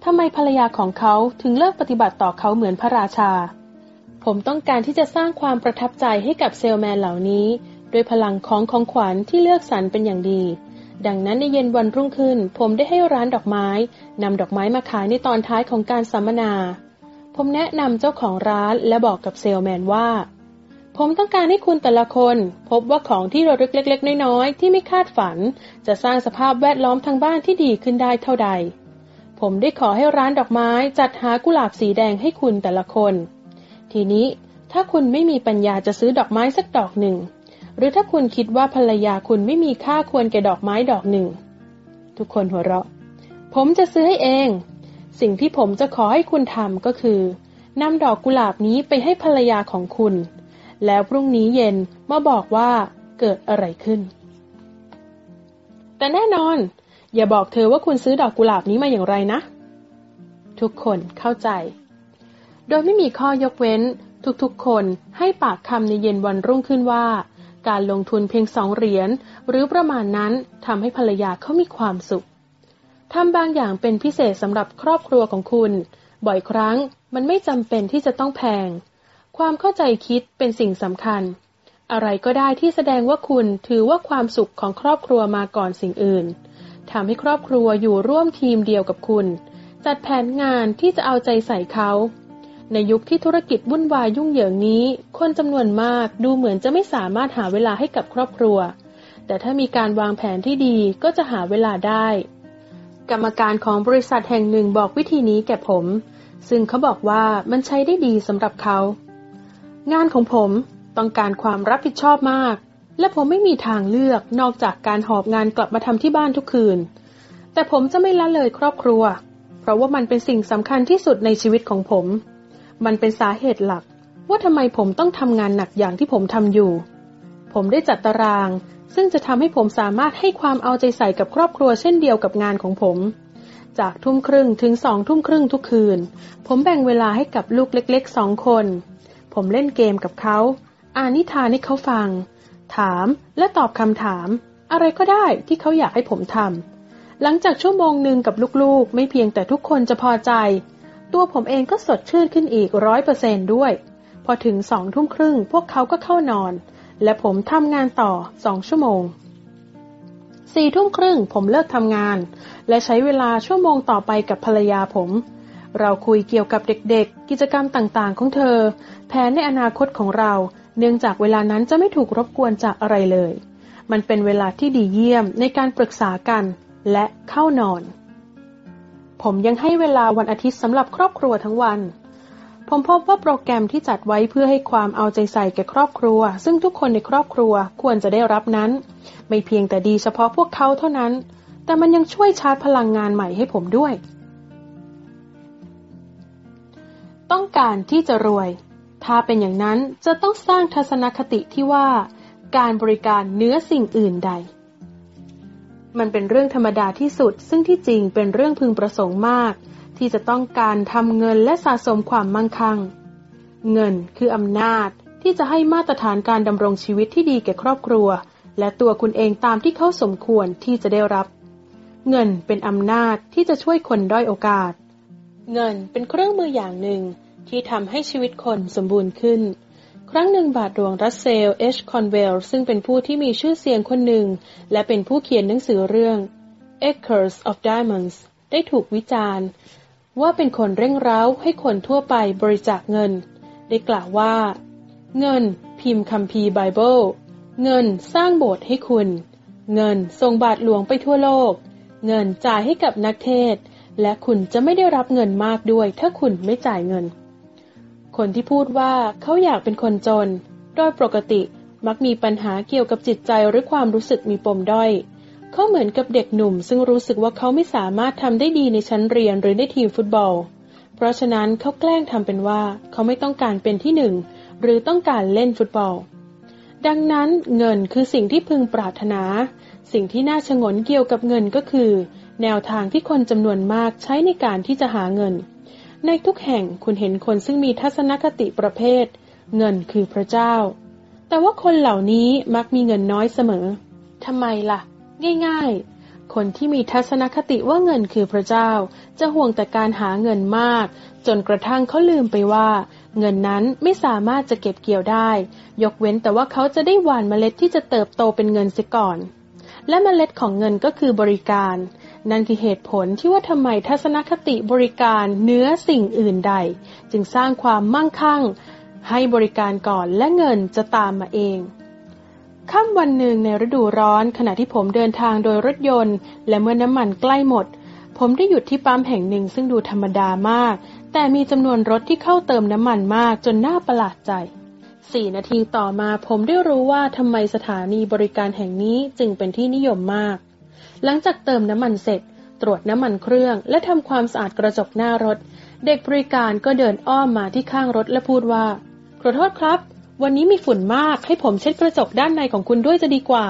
ทำไมภรรยาของเขาถึงเลิกปฏิบัติต่อเขาเหมือนพระราชา ผมต้องการที่จะสร้างความประทับใจให้กับเซลแมนเหล่านี้ด้วยพลังของของขวัญที่เลือกสรรเป็นอย่างดี ดังนั้นในเย็นวันรุ่งขึ้น ผมได้ให้ร้านดอกไม้นำดอกไม้มาขายในตอนท้ายของการสัมมนา ผมแนะนำเจ้าของร้านและบอกกับเซลแมนว่า ผมต้องการให้คุณแต่ละคน พบว่าของที่ระลึกเล็ก ๆ น้อยๆที่ไม่คาดฝัน จะสร้างสภาพแวดล้อมทางบ้านที่ดีขึ้นได้เท่าใด ผมได้ขอให้ร้านดอกไม้จัดหากุหลาบสีแดงให้คุณแต่ละคน ทีนี้ถ้าคุณไม่มีปัญญาจะซื้อดอกไม้สักดอกหนึ่ง หรือถ้าคุณคิดว่าภรรยาคุณไม่มีค่าควรแก่ดอกไม้ดอกหนึ่ง ทุกคนหัวเราะ ผมจะซื้อให้เอง สิ่งที่ผมจะขอให้คุณทำก็คือนำดอกกุหลาบนี้ไปให้ภรรยาของคุณ แล้วพรุ่งนี้เย็นมาบอกว่าเกิดอะไรขึ้น แต่แน่นอน อย่าบอกเธอว่าคุณซื้อดอกกุหลาบนี้มาอย่างไรนะ ทุกคนเข้าใจ โดยไม่มีข้อยกเว้น ทุกๆ คนให้ปากคำในเย็นวันรุ่งขึ้นว่า การลงทุนเพียงสองเหรียญหรือประมาณนั้นทำให้ภรรยาเขามีความสุข ทำบางอย่างเป็นพิเศษสำหรับครอบครัวของคุณ บ่อยครั้งมันไม่จำเป็นที่จะต้องแพง ความเข้าใจคิดเป็นสิ่งสำคัญ อะไรก็ได้ที่แสดงว่าคุณถือว่าความสุขของครอบครัวมาก่อนสิ่งอื่นทำให้ครอบครัวอยู่ร่วมทีมเดียวกับคุณ จัดแผนงานที่จะเอาใจใส่เขา ในยุคที่ธุรกิจวุ่นวายยุ่งเหยิงนี้ คนจำนวนมากดูเหมือนจะไม่สามารถหาเวลาให้กับครอบครัว แต่ถ้ามีการวางแผนที่ดีก็จะหาเวลาได้ กรรมการของบริษัทแห่งหนึ่งบอกวิธีนี้แก่ผม ซึ่งเขาบอกว่ามันใช้ได้ดีสำหรับเขา งานของผมต้องการความรับผิดชอบมาก และผมไม่มีทางเลือกนอกจากการหอบงานกลับมาทำที่บ้านทุกคืน แต่ผมจะไม่ละเลยครอบครัว เพราะว่ามันเป็นสิ่งสำคัญที่สุดในชีวิตของผม มันเป็นสาเหตุหลักว่าทำไมผมต้องทำงานหนักอย่างที่ผมทำอยู่ ผมได้จัดตาราง ซึ่งจะทำให้ผมสามารถให้ความเอาใจใส่กับครอบครัวเช่นเดียวกับงานของผม จากทุ่มครึ่งถึงสองทุ่มครึ่งทุกคืน ผมแบ่งเวลาให้กับลูกเล็กๆสองคน ผมเล่นเกมกับเขา อ่านนิทานให้เขาฟัง ถามและตอบคำถาม อะไรก็ได้ที่เขาอยากให้ผมทำหลังจากชั่วโมงหนึ่งกับลูกๆ ไม่เพียงแต่ทุกคนจะพอใจ ตัวผมเองก็สดชื่นขึ้นอีกร้อยเปอร์เซนด้วย พอถึงสองทุ่มครึ่งพวกเขาก็เข้านอน และผมทำงานต่อสองชั่วโมงสี่ทุ่มครึ่งผมเลิกทำงาน และใช้เวลาชั่วโมงต่อไปกับภรรยาผม เราคุยเกี่ยวกับเด็กๆ กิจกรรมต่างๆ ของเธอ แผนในอนาคตของเรา เนื่องจากเวลานั้นจะไม่ถูกรบกวนจากอะไรเลย มันเป็นเวลาที่ดีเยี่ยมในการปรึกษากันและเข้านอน ผมยังให้เวลาวันอาทิตย์สำหรับครอบครัวทั้งวัน ผมพบว่าโปรแกรมที่จัดไว้เพื่อให้ความเอาใจใส่แก่ครอบครัว ซึ่งทุกคนในครอบครัวควรจะได้รับนั้น ไม่เพียงแต่ดีเฉพาะพวกเขาเท่านั้น แต่มันยังช่วยชาร์จพลังงานใหม่ให้ผมด้วย ต้องการที่จะรวย ถ้าเป็นอย่างนั้นจะต้องสร้างทัศนคติที่ว่า การบริการเนื้อสิ่งอื่นใด มันเป็นเรื่องธรรมดาที่สุด ซึ่งที่จริงเป็นเรื่องพึงประสงค์มาก ที่จะต้องการทำเงินและสะสมความมั่งคั่ง เงินคืออำนาจที่จะให้มาตรฐานการดำรงชีวิตที่ดีแก่ครอบครัว และตัวคุณเองตามที่เขาสมควรที่จะได้รับ เงินเป็นอำนาจที่จะช่วยคนด้อยโอกาส เงินเป็นเครื่องมืออย่างหนึ่งที่ทำให้ชีวิตคนสมบูรณ์ขึ้น ครั้งหนึ่งบาทหลวงรัสเซลเอชคอนเวลซึ่งเป็นผู้ที่มีชื่อเสียงคนหนึ่ง และเป็นผู้เขียนหนังสือเรื่อง Acres of Diamonds ได้ถูกวิจารณ์ ว่าเป็นคนเร่งเร้าให้คนทั่วไปบริจาคเงิน ได้กล่าวว่า เงิน พิมพ์คัมภีร์ไบเบิล เงินสร้างโบสถ์ให้คุณ เงินส่งบาทหลวงไปทั่วโลก เงินจ่ายให้กับนักเทศ และคุณจะไม่ได้รับเงินมากด้วย ถ้าคุณไม่จ่ายเงิน คนที่พูดว่าเขาอยากเป็นคนจน โดยปกติมักมีปัญหาเกี่ยวกับจิตใจหรือความรู้สึกมีปมด้อย เขาเหมือนกับเด็กหนุ่ม ซึ่งรู้สึกว่าเขาไม่สามารถทำได้ดีในชั้นเรียนหรือในทีมฟุตบอล เพราะฉะนั้นเขาแกล้งทำเป็นว่าเขาไม่ต้องการเป็นที่หนึ่งหรือต้องการเล่นฟุตบอล ดังนั้นเงินคือสิ่งที่พึงปรารถนา สิ่งที่น่าชงนเกี่ยวกับเงินก็คือ แนวทางที่คนจำนวนมากใช้ในการที่จะหาเงิน ในทุกแห่งคุณเห็นคนซึ่งมีทัศนคติประเภท เงินคือพระเจ้า แต่ว่าคนเหล่านี้มักมีเงินน้อยเสมอทำไมละ่ะ ง่ายๆ คนที่มีทัศนคติว่าเงินคือพระเจ้า จะห่วงแต่การหาเงินมาก จนกระทั่งเขาลืมไปว่า เงินนั้นไม่สามารถจะเก็บเกี่ยวได้ ยกเว้นแต่ว่าเขาจะได้หว่านเมล็ดที่จะเติบโตเป็นเงินเสียก่อน และเมล็ดของเงินก็คือบริการ นั่นคือเหตุผลที่ว่าทำไมทัศนคติบริการเนื้อสิ่งอื่นใด จึงสร้างความมั่งคั่ง ให้บริการก่อนและเงินจะตามมาเอง ค่ำวันหนึ่งในฤดูร้อนขณะที่ผมเดินทางโดยรถยนต์ และเมื่อน้ำมันใกล้หมด ผมได้หยุดที่ปั๊มแห่งหนึ่งซึ่งดูธรรมดามาก แต่มีจำนวนรถที่เข้าเติมน้ำมันมากจนน่าประหลาดใจสี่นาทีต่อมาผมได้รู้ว่าทำไมสถานีบริการแห่งนี้จึงเป็นที่นิยมมาก หลังจากเติมน้ำมันเสร็จ ตรวจน้ำมันเครื่อง และทำความสะอาดกระจกหน้ารถ เด็กบริการก็เดินอ้อมมาที่ข้างรถและพูดว่า ขอโทษครับ วันนี้มีฝุ่นมากให้ผมเช็ดกระจกด้านในของคุณด้วยจะดีกว่า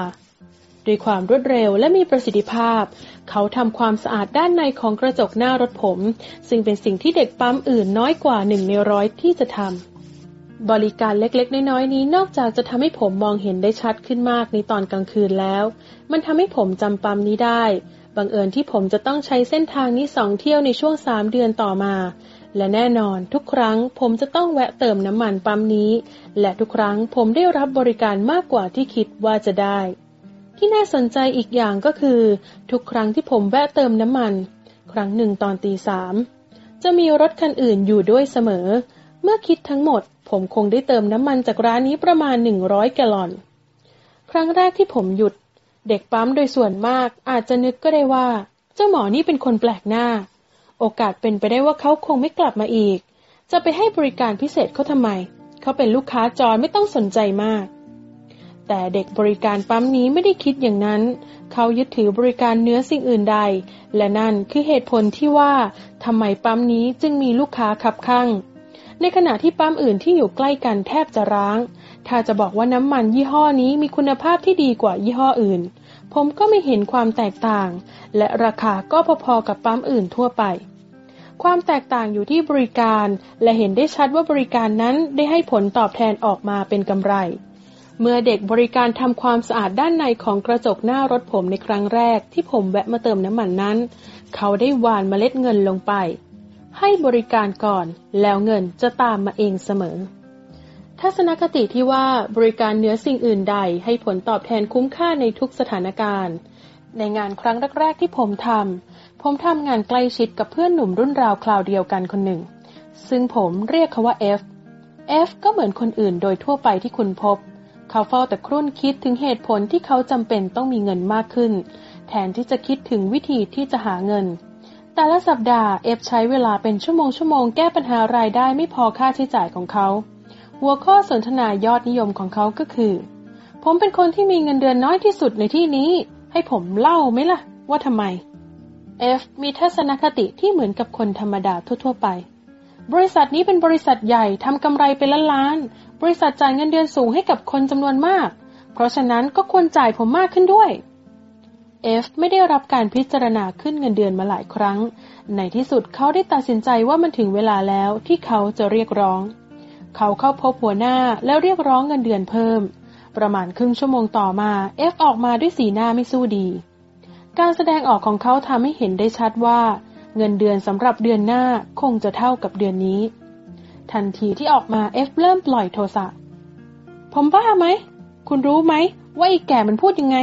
ด้วยความรวดเร็วและมีประสิทธิภาพ เขาทำความสะอาดด้านในของกระจกหน้ารถผม ซึ่งเป็นสิ่งที่เด็กปั๊มอื่นน้อยกว่าหนึ่งในร้อยที่จะทำบริการเล็กๆ น้อยๆนี้นอกจากจะทำให้ผมมองเห็นได้ชัดขึ้นมากในตอนกลางคืนแล้ว มันทำให้ผมจำปั๊มนี้ได้บังเอิญที่ผมจะต้องใช้เส้นทางนี้สองเที่ยวในช่วงสามเดือนต่อมา และแน่นอนทุกครั้งผมจะต้องแวะเติมน้ำมันปั๊มนี้ และทุกครั้งผมได้รับบริการมากกว่าที่คิดว่าจะได้ ที่น่าสนใจอีกอย่างก็คือ ทุกครั้งที่ผมแวะเติมน้ำมัน ครั้งหนึ่งตอนตีสามจะมีรถคันอื่นอยู่ด้วยเสมอ เมื่อคิดทั้งหมด ผมคงได้เติมน้ำมันจากร้านนี้ประมาณ 100 แกลลอน ครั้งแรกที่ผมหยุด เด็กปั๊มโดยส่วนมากอาจจะนึกก็ได้ว่า เจ้าหมอนี่เป็นคนแปลกหน้า โอกาสเป็นไปได้ว่าเขาคงไม่กลับมาอีก จะไปให้บริการพิเศษเขาทำไม เขาเป็นลูกค้าจอยไม่ต้องสนใจมาก แต่เด็กบริการปั๊มนี้ไม่ได้คิดอย่างนั้น เขายึดถือบริการเนื้อสิ่งอื่นใด และนั่นคือเหตุผลที่ว่าทำไมปั๊มนี้จึงมีลูกค้าขับข้างในขณะที่ปั๊มอื่นที่อยู่ใกล้กันแทบจะร้าง ถ้าจะบอกว่าน้ำมันยี่ห้อนี้มีคุณภาพที่ดีกว่ายี่ห้ออื่น ผมก็ไม่เห็นความแตกต่าง และราคาก็พอๆกับปั๊มอื่นทั่วไป ความแตกต่างอยู่ที่บริการ และเห็นได้ชัดว่าบริการนั้นได้ให้ผลตอบแทนออกมาเป็นกำไร เมื่อเด็กบริการทำความสะอาดด้านในของกระจกหน้ารถผมในครั้งแรกที่ผมแวะมาเติมน้ำมันนั้น เขาได้วานเมล็ดเงินลงไป ให้บริการก่อนแล้วเงินจะตามมาเองเสมอ ทัศนคติที่ว่าบริการเหนือสิ่งอื่นใดให้ผลตอบแทนคุ้มค่าในทุกสถานการณ์ ในงานครั้งแรกๆที่ผมทำ ผมทำงานใกล้ชิดกับเพื่อนหนุ่มรุ่นราวคราวเดียวกันคนหนึ่ง ซึ่งผมเรียกเขาว่า F F ก็เหมือนคนอื่นโดยทั่วไปที่คุณพบ เขาเฝ้าแต่ครุ่นคิดถึงเหตุผลที่เขาจำเป็นต้องมีเงินมากขึ้น แทนที่จะคิดถึงวิธีที่จะหาเงิน แต่ละสัปดาห์ F ใช้เวลาเป็นชั่วโมงชั่วโมงแก้ปัญหารายได้ไม่พอค่าใช้จ่ายของเขา หัวข้อสนทนายอดนิยมของเขาก็คือ ผมเป็นคนที่มีเงินเดือนน้อยที่สุดในที่นี้ ให้ผมเล่าไหมล่ะ ว่าทำไม F มีทัศนคติที่เหมือนกับคนธรรมดาทั่ว ๆ ไป บริษัทนี้เป็นบริษัทใหญ่ทำกำไรเป็นล้านๆบริษัทจ่ายเงินเดือนสูงให้กับคนจำนวนมาก เพราะฉะนั้นก็ควรจ่ายผมมากขึ้นด้วย F ไม่ได้รับการพิจารณาขึ้นเงินเดือนมาหลายครั้ง ในที่สุดเขาได้ตัดสินใจว่ามันถึงเวลาแล้วที่เขาจะเรียกร้อง เขาเข้าพบหัวหน้าแล้วเรียกร้องเงินเดือนเพิ่ม ประมาณครึ่งชั่วโมงต่อมา F อฟออกมาด้วยสีหน้าไม่สู้ดี การแสดงออกของเขาทำให้เห็นได้ชัดว่า เงินเดือนสำหรับเดือนหน้าคงจะเท่ากับเดือนนี้ ทันทีที่ออกมาเอฟเริ่มปล่อยโทสะ ผมบ้าไหม คุณรู้ไหมว่าอีแก่มันพูดยังไง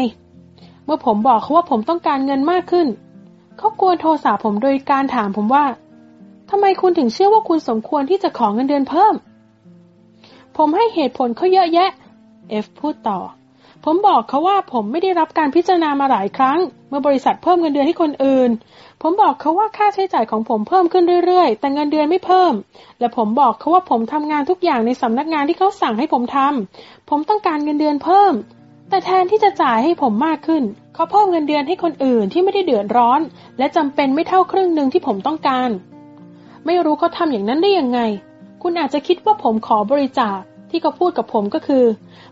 เมื่อผมบอกเขาว่าผมต้องการเงินมากขึ้น เขากวนโทสะผมโดยการถามผมว่าทำไมคุณถึงเชื่อว่าคุณสมควรที่จะขอเงินเดือนเพิ่ม ผมให้เหตุผลเขาเยอะแยะ เอฟพูดต่อ ผมบอกเขาว่าผมไม่ได้รับการพิจารณามาหลายครั้ง เมื่อบริษัทเพิ่มเงินเดือนให้คนอื่น ผมบอกเขาว่าค่าใช้จ่ายของผมเพิ่มขึ้นเรื่อยๆ แต่เงินเดือนไม่เพิ่ม และผมบอกเขาว่าผมทำงานทุกอย่างในสำนักงานที่เขาสั่งให้ผมทำผมต้องการเงินเดือนเพิ่ม แต่แทนที่จะจ่ายให้ผมมากขึ้น เขาเพิ่มเงินเดือนให้คนอื่นที่ไม่ได้เดือดร้อน และจำเป็นไม่เท่าครึ่งหนึ่งที่ผมต้องการ ไม่รู้เขาทาอย่างนั้นได้ยังไง คุณอาจจะคิดว่าผมขอบริจาคที่เขาพูดกับผมก็คือ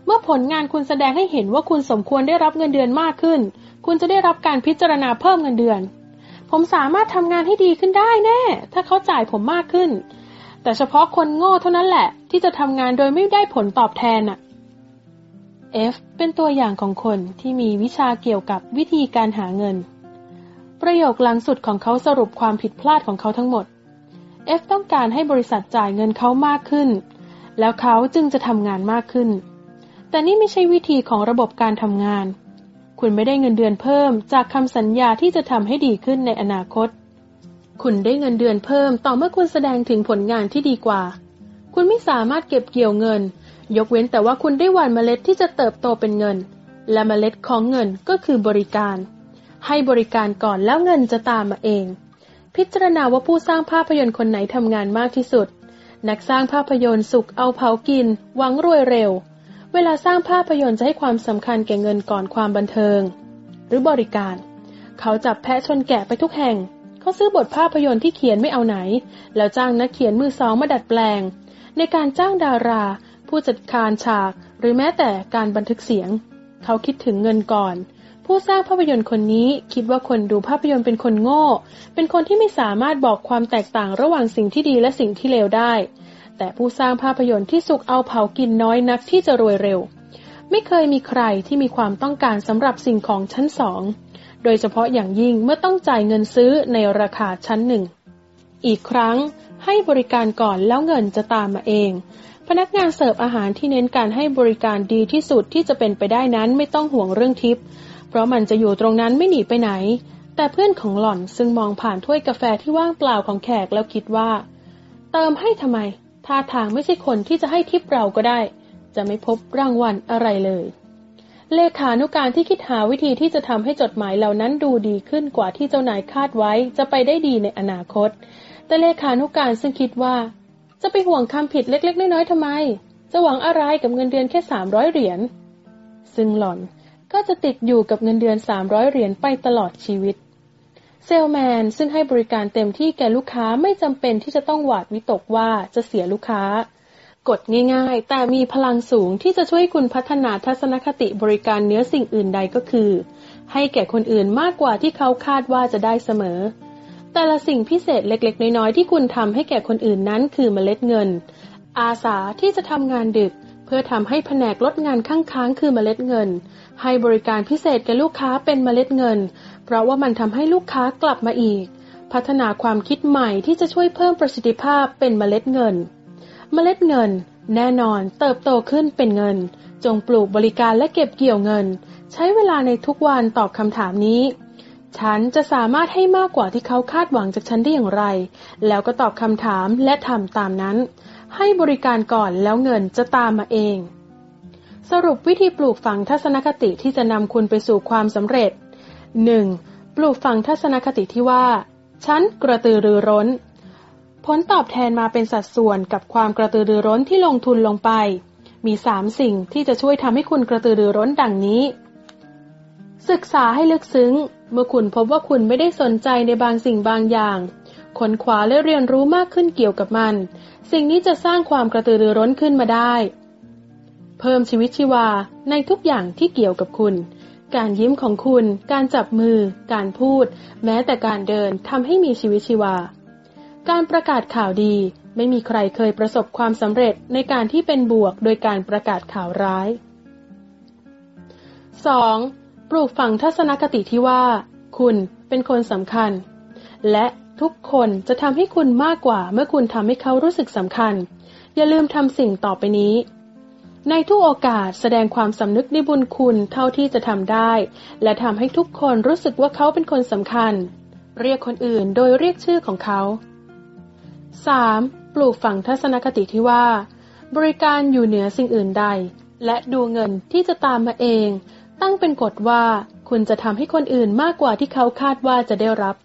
เมื่อผลงานคุณแสดงให้เห็นว่าคุณสมควรได้รับเงินเดือนมากขึ้น คุณจะได้รับการพิจารณาเพิ่มเงินเดือน ผมสามารถทำงานให้ดีขึ้นได้แน่ ถ้าเขาจ่ายผมมากขึ้น แต่เฉพาะคนโง่เท่านั้นแหละ ที่จะทำงานโดยไม่ได้ผลตอบแทนน่ะ F เป็นตัวอย่างของคนที่มีวิชาเกี่ยวกับวิธีการหาเงิน ประโยคหลังสุดของเขาสรุปความผิดพลาดของเขาทั้งหมด F ต้องการให้บริษัทจ่ายเงินเขามากขึ้น แล้วเขาจึงจะทำงานมากขึ้น แต่นี่ไม่ใช่วิธีของระบบการทำงาน คุณไม่ได้เงินเดือนเพิ่มจากคำสัญญาที่จะทำให้ดีขึ้นในอนาคต คุณได้เงินเดือนเพิ่มต่อเมื่อคุณแสดงถึงผลงานที่ดีกว่า คุณไม่สามารถเก็บเกี่ยวเงิน ยกเว้นแต่ว่าคุณได้หว่านเมล็ดที่จะเติบโตเป็นเงิน และเมล็ดของเงินก็คือบริการ ให้บริการก่อนแล้วเงินจะตามมาเอง พิจารณาว่าผู้สร้างภาพยนตร์คนไหนทำงานมากที่สุด นักสร้างภาพยนตร์สุกเอาเผากิน หวังรวยเร็ว เวลาสร้างภาพยนตร์จะให้ความสำคัญแก่เงินก่อนความบันเทิง หรือบริการ เขาจับแพะชนแกะไปทุกแห่ง เขาซื้อบทภาพยนตร์ที่เขียนไม่เอาไหน แล้วจ้างนักเขียนมือสองมาดัดแปลง ในการจ้างดารา ผู้จัดการฉาก หรือแม้แต่การบันทึกเสียง เขาคิดถึงเงินก่อน ผู้สร้างภาพยนตร์คนนี้คิดว่าคนดูภาพยนตร์เป็นคนโง่ เป็นคนที่ไม่สามารถบอกความแตกต่างระหว่างสิ่งที่ดีและสิ่งที่เลวได้ แต่ผู้สร้างภาพยนตร์ที่สุกเอาเผากินน้อยนักที่จะรวยเร็ว ไม่เคยมีใครที่มีความต้องการสำหรับสิ่งของชั้นสอง โดยเฉพาะอย่างยิ่งเมื่อต้องจ่ายเงินซื้อในราคาชั้นหนึ่ง อีกครั้งให้บริการก่อนแล้วเงินจะตามมาเองพนักงานเสิร์ฟอาหารที่เน้นการให้บริการดีที่สุดที่จะเป็นไปได้นั้นไม่ต้องห่วงเรื่องทิป ราะมันจะอยู่ตรงนั้นไม่หนีไปไหน แต่เพื่อนของหล่อนซึ่งมองผ่านถ้วยกาแฟที่ว่างเปล่าของแขกแล้วคิดว่า เติมให้ทำไมท่าทางไม่ใช่คนที่จะให้ทิปเราก็ได้ จะไม่พบรางวัลอะไรเลย เลขานุการที่คิดหาวิธีที่จะทำให้จดหมายเหล่านั้นดูดีขึ้นกว่าที่เจ้านายคาดไว้จะไปได้ดีในอนาคต แต่เลขานุการซึ่งคิดว่า จะไปห่วงคำผิดเล็ก ๆ น้อยๆทำไม จะหวังอะไรกับเงินเดือนแค่สามร้อยเหรียญซึ่งหล่อน ก็จะติดอยู่กับเงินเดือน 300 เหรียญไปตลอดชีวิต เซลแมนซึ่งให้บริการเต็มที่แก่ลูกค้าไม่จำเป็นที่จะต้องหวาดวิตกว่าจะเสียลูกค้ากดง่ายๆ แต่มีพลังสูงที่จะช่วยคุณพัฒนาทัศนคติบริการเนื้อสิ่งอื่นใดก็คือ ให้แก่คนอื่นมากกว่าที่เขาคาดว่าจะได้เสมอ แต่ละสิ่งพิเศษเล็กๆ น้อยๆ ที่คุณทำให้แก่คนอื่นนั้นคือเมล็ดเงิน อาสาที่จะทำงานดึก เพื่อทำให้แผนกลดงานข้างค้างคือเมล็ดเงิน ให้บริการพิเศษแก่ลูกค้าเป็นเมล็ดเงิน เพราะว่ามันทำให้ลูกค้ากลับมาอีก พัฒนาความคิดใหม่ที่จะช่วยเพิ่มประสิทธิภาพเป็นเมล็ดเงิน เมล็ดเงิน แน่นอนเติบโตขึ้นเป็นเงิน จงปลูกบริการและเก็บเกี่ยวเงิน ใช้เวลาในทุกวันตอบคำถามนี้ฉันจะสามารถให้มากกว่าที่เขาคาดหวังจากฉันได้อย่างไร แล้วก็ตอบคำถามและทำตามนั้น ให้บริการก่อนแล้วเงินจะตามมาเอง สรุปวิธีปลูกฝังทัศนคติที่จะนำคุณไปสู่ความสำเร็จ 1. ปลูกฝังทัศนคติที่ว่า ฉันกระตือรือร้น ผลตอบแทนมาเป็นสัดส่วนกับความกระตือรือร้นที่ลงทุนลงไป มีสามสิ่งที่จะช่วยทำให้คุณกระตือรือร้นดังนี้ ศึกษาให้ลึกซึ้ง เมื่อคุณพบว่าคุณไม่ได้สนใจในบางสิ่งบางอย่าง ค้นคว้าและเรียนรู้มากขึ้นเกี่ยวกับมัน สิ่งนี้จะสร้างความกระตือรือร้นขึ้นมาได้ เพิ่มชีวิตชีวาในทุกอย่างที่เกี่ยวกับคุณ การยิ้มของคุณ การจับมือ การพูด แม้แต่การเดินทำให้มีชีวิตชีวา การประกาศข่าวดี ไม่มีใครเคยประสบความสำเร็จในการที่เป็นบวกโดยการประกาศข่าวร้าย 2. ปลูกฝังทัศนคติที่ว่า คุณเป็นคนสำคัญ และ ทุกคนจะทำให้คุณมากกว่าเมื่อคุณทำให้เขารู้สึกสำคัญ อย่าลืมทำสิ่งต่อไปนี้ ในทุกโอกาสแสดงความสำนึกในบุญคุณเท่าที่จะทำได้ และทำให้ทุกคนรู้สึกว่าเขาเป็นคนสำคัญ เรียกคนอื่นโดยเรียกชื่อของเขา 3. ปลูกฝังทัศนคติที่ว่า บริการอยู่เหนือสิ่งอื่นใด และดูเงินที่จะตามมาเอง ตั้งเป็นกฎว่าคุณจะทำให้คนอื่นมากกว่าที่เขาคาดว่าจะได้รับ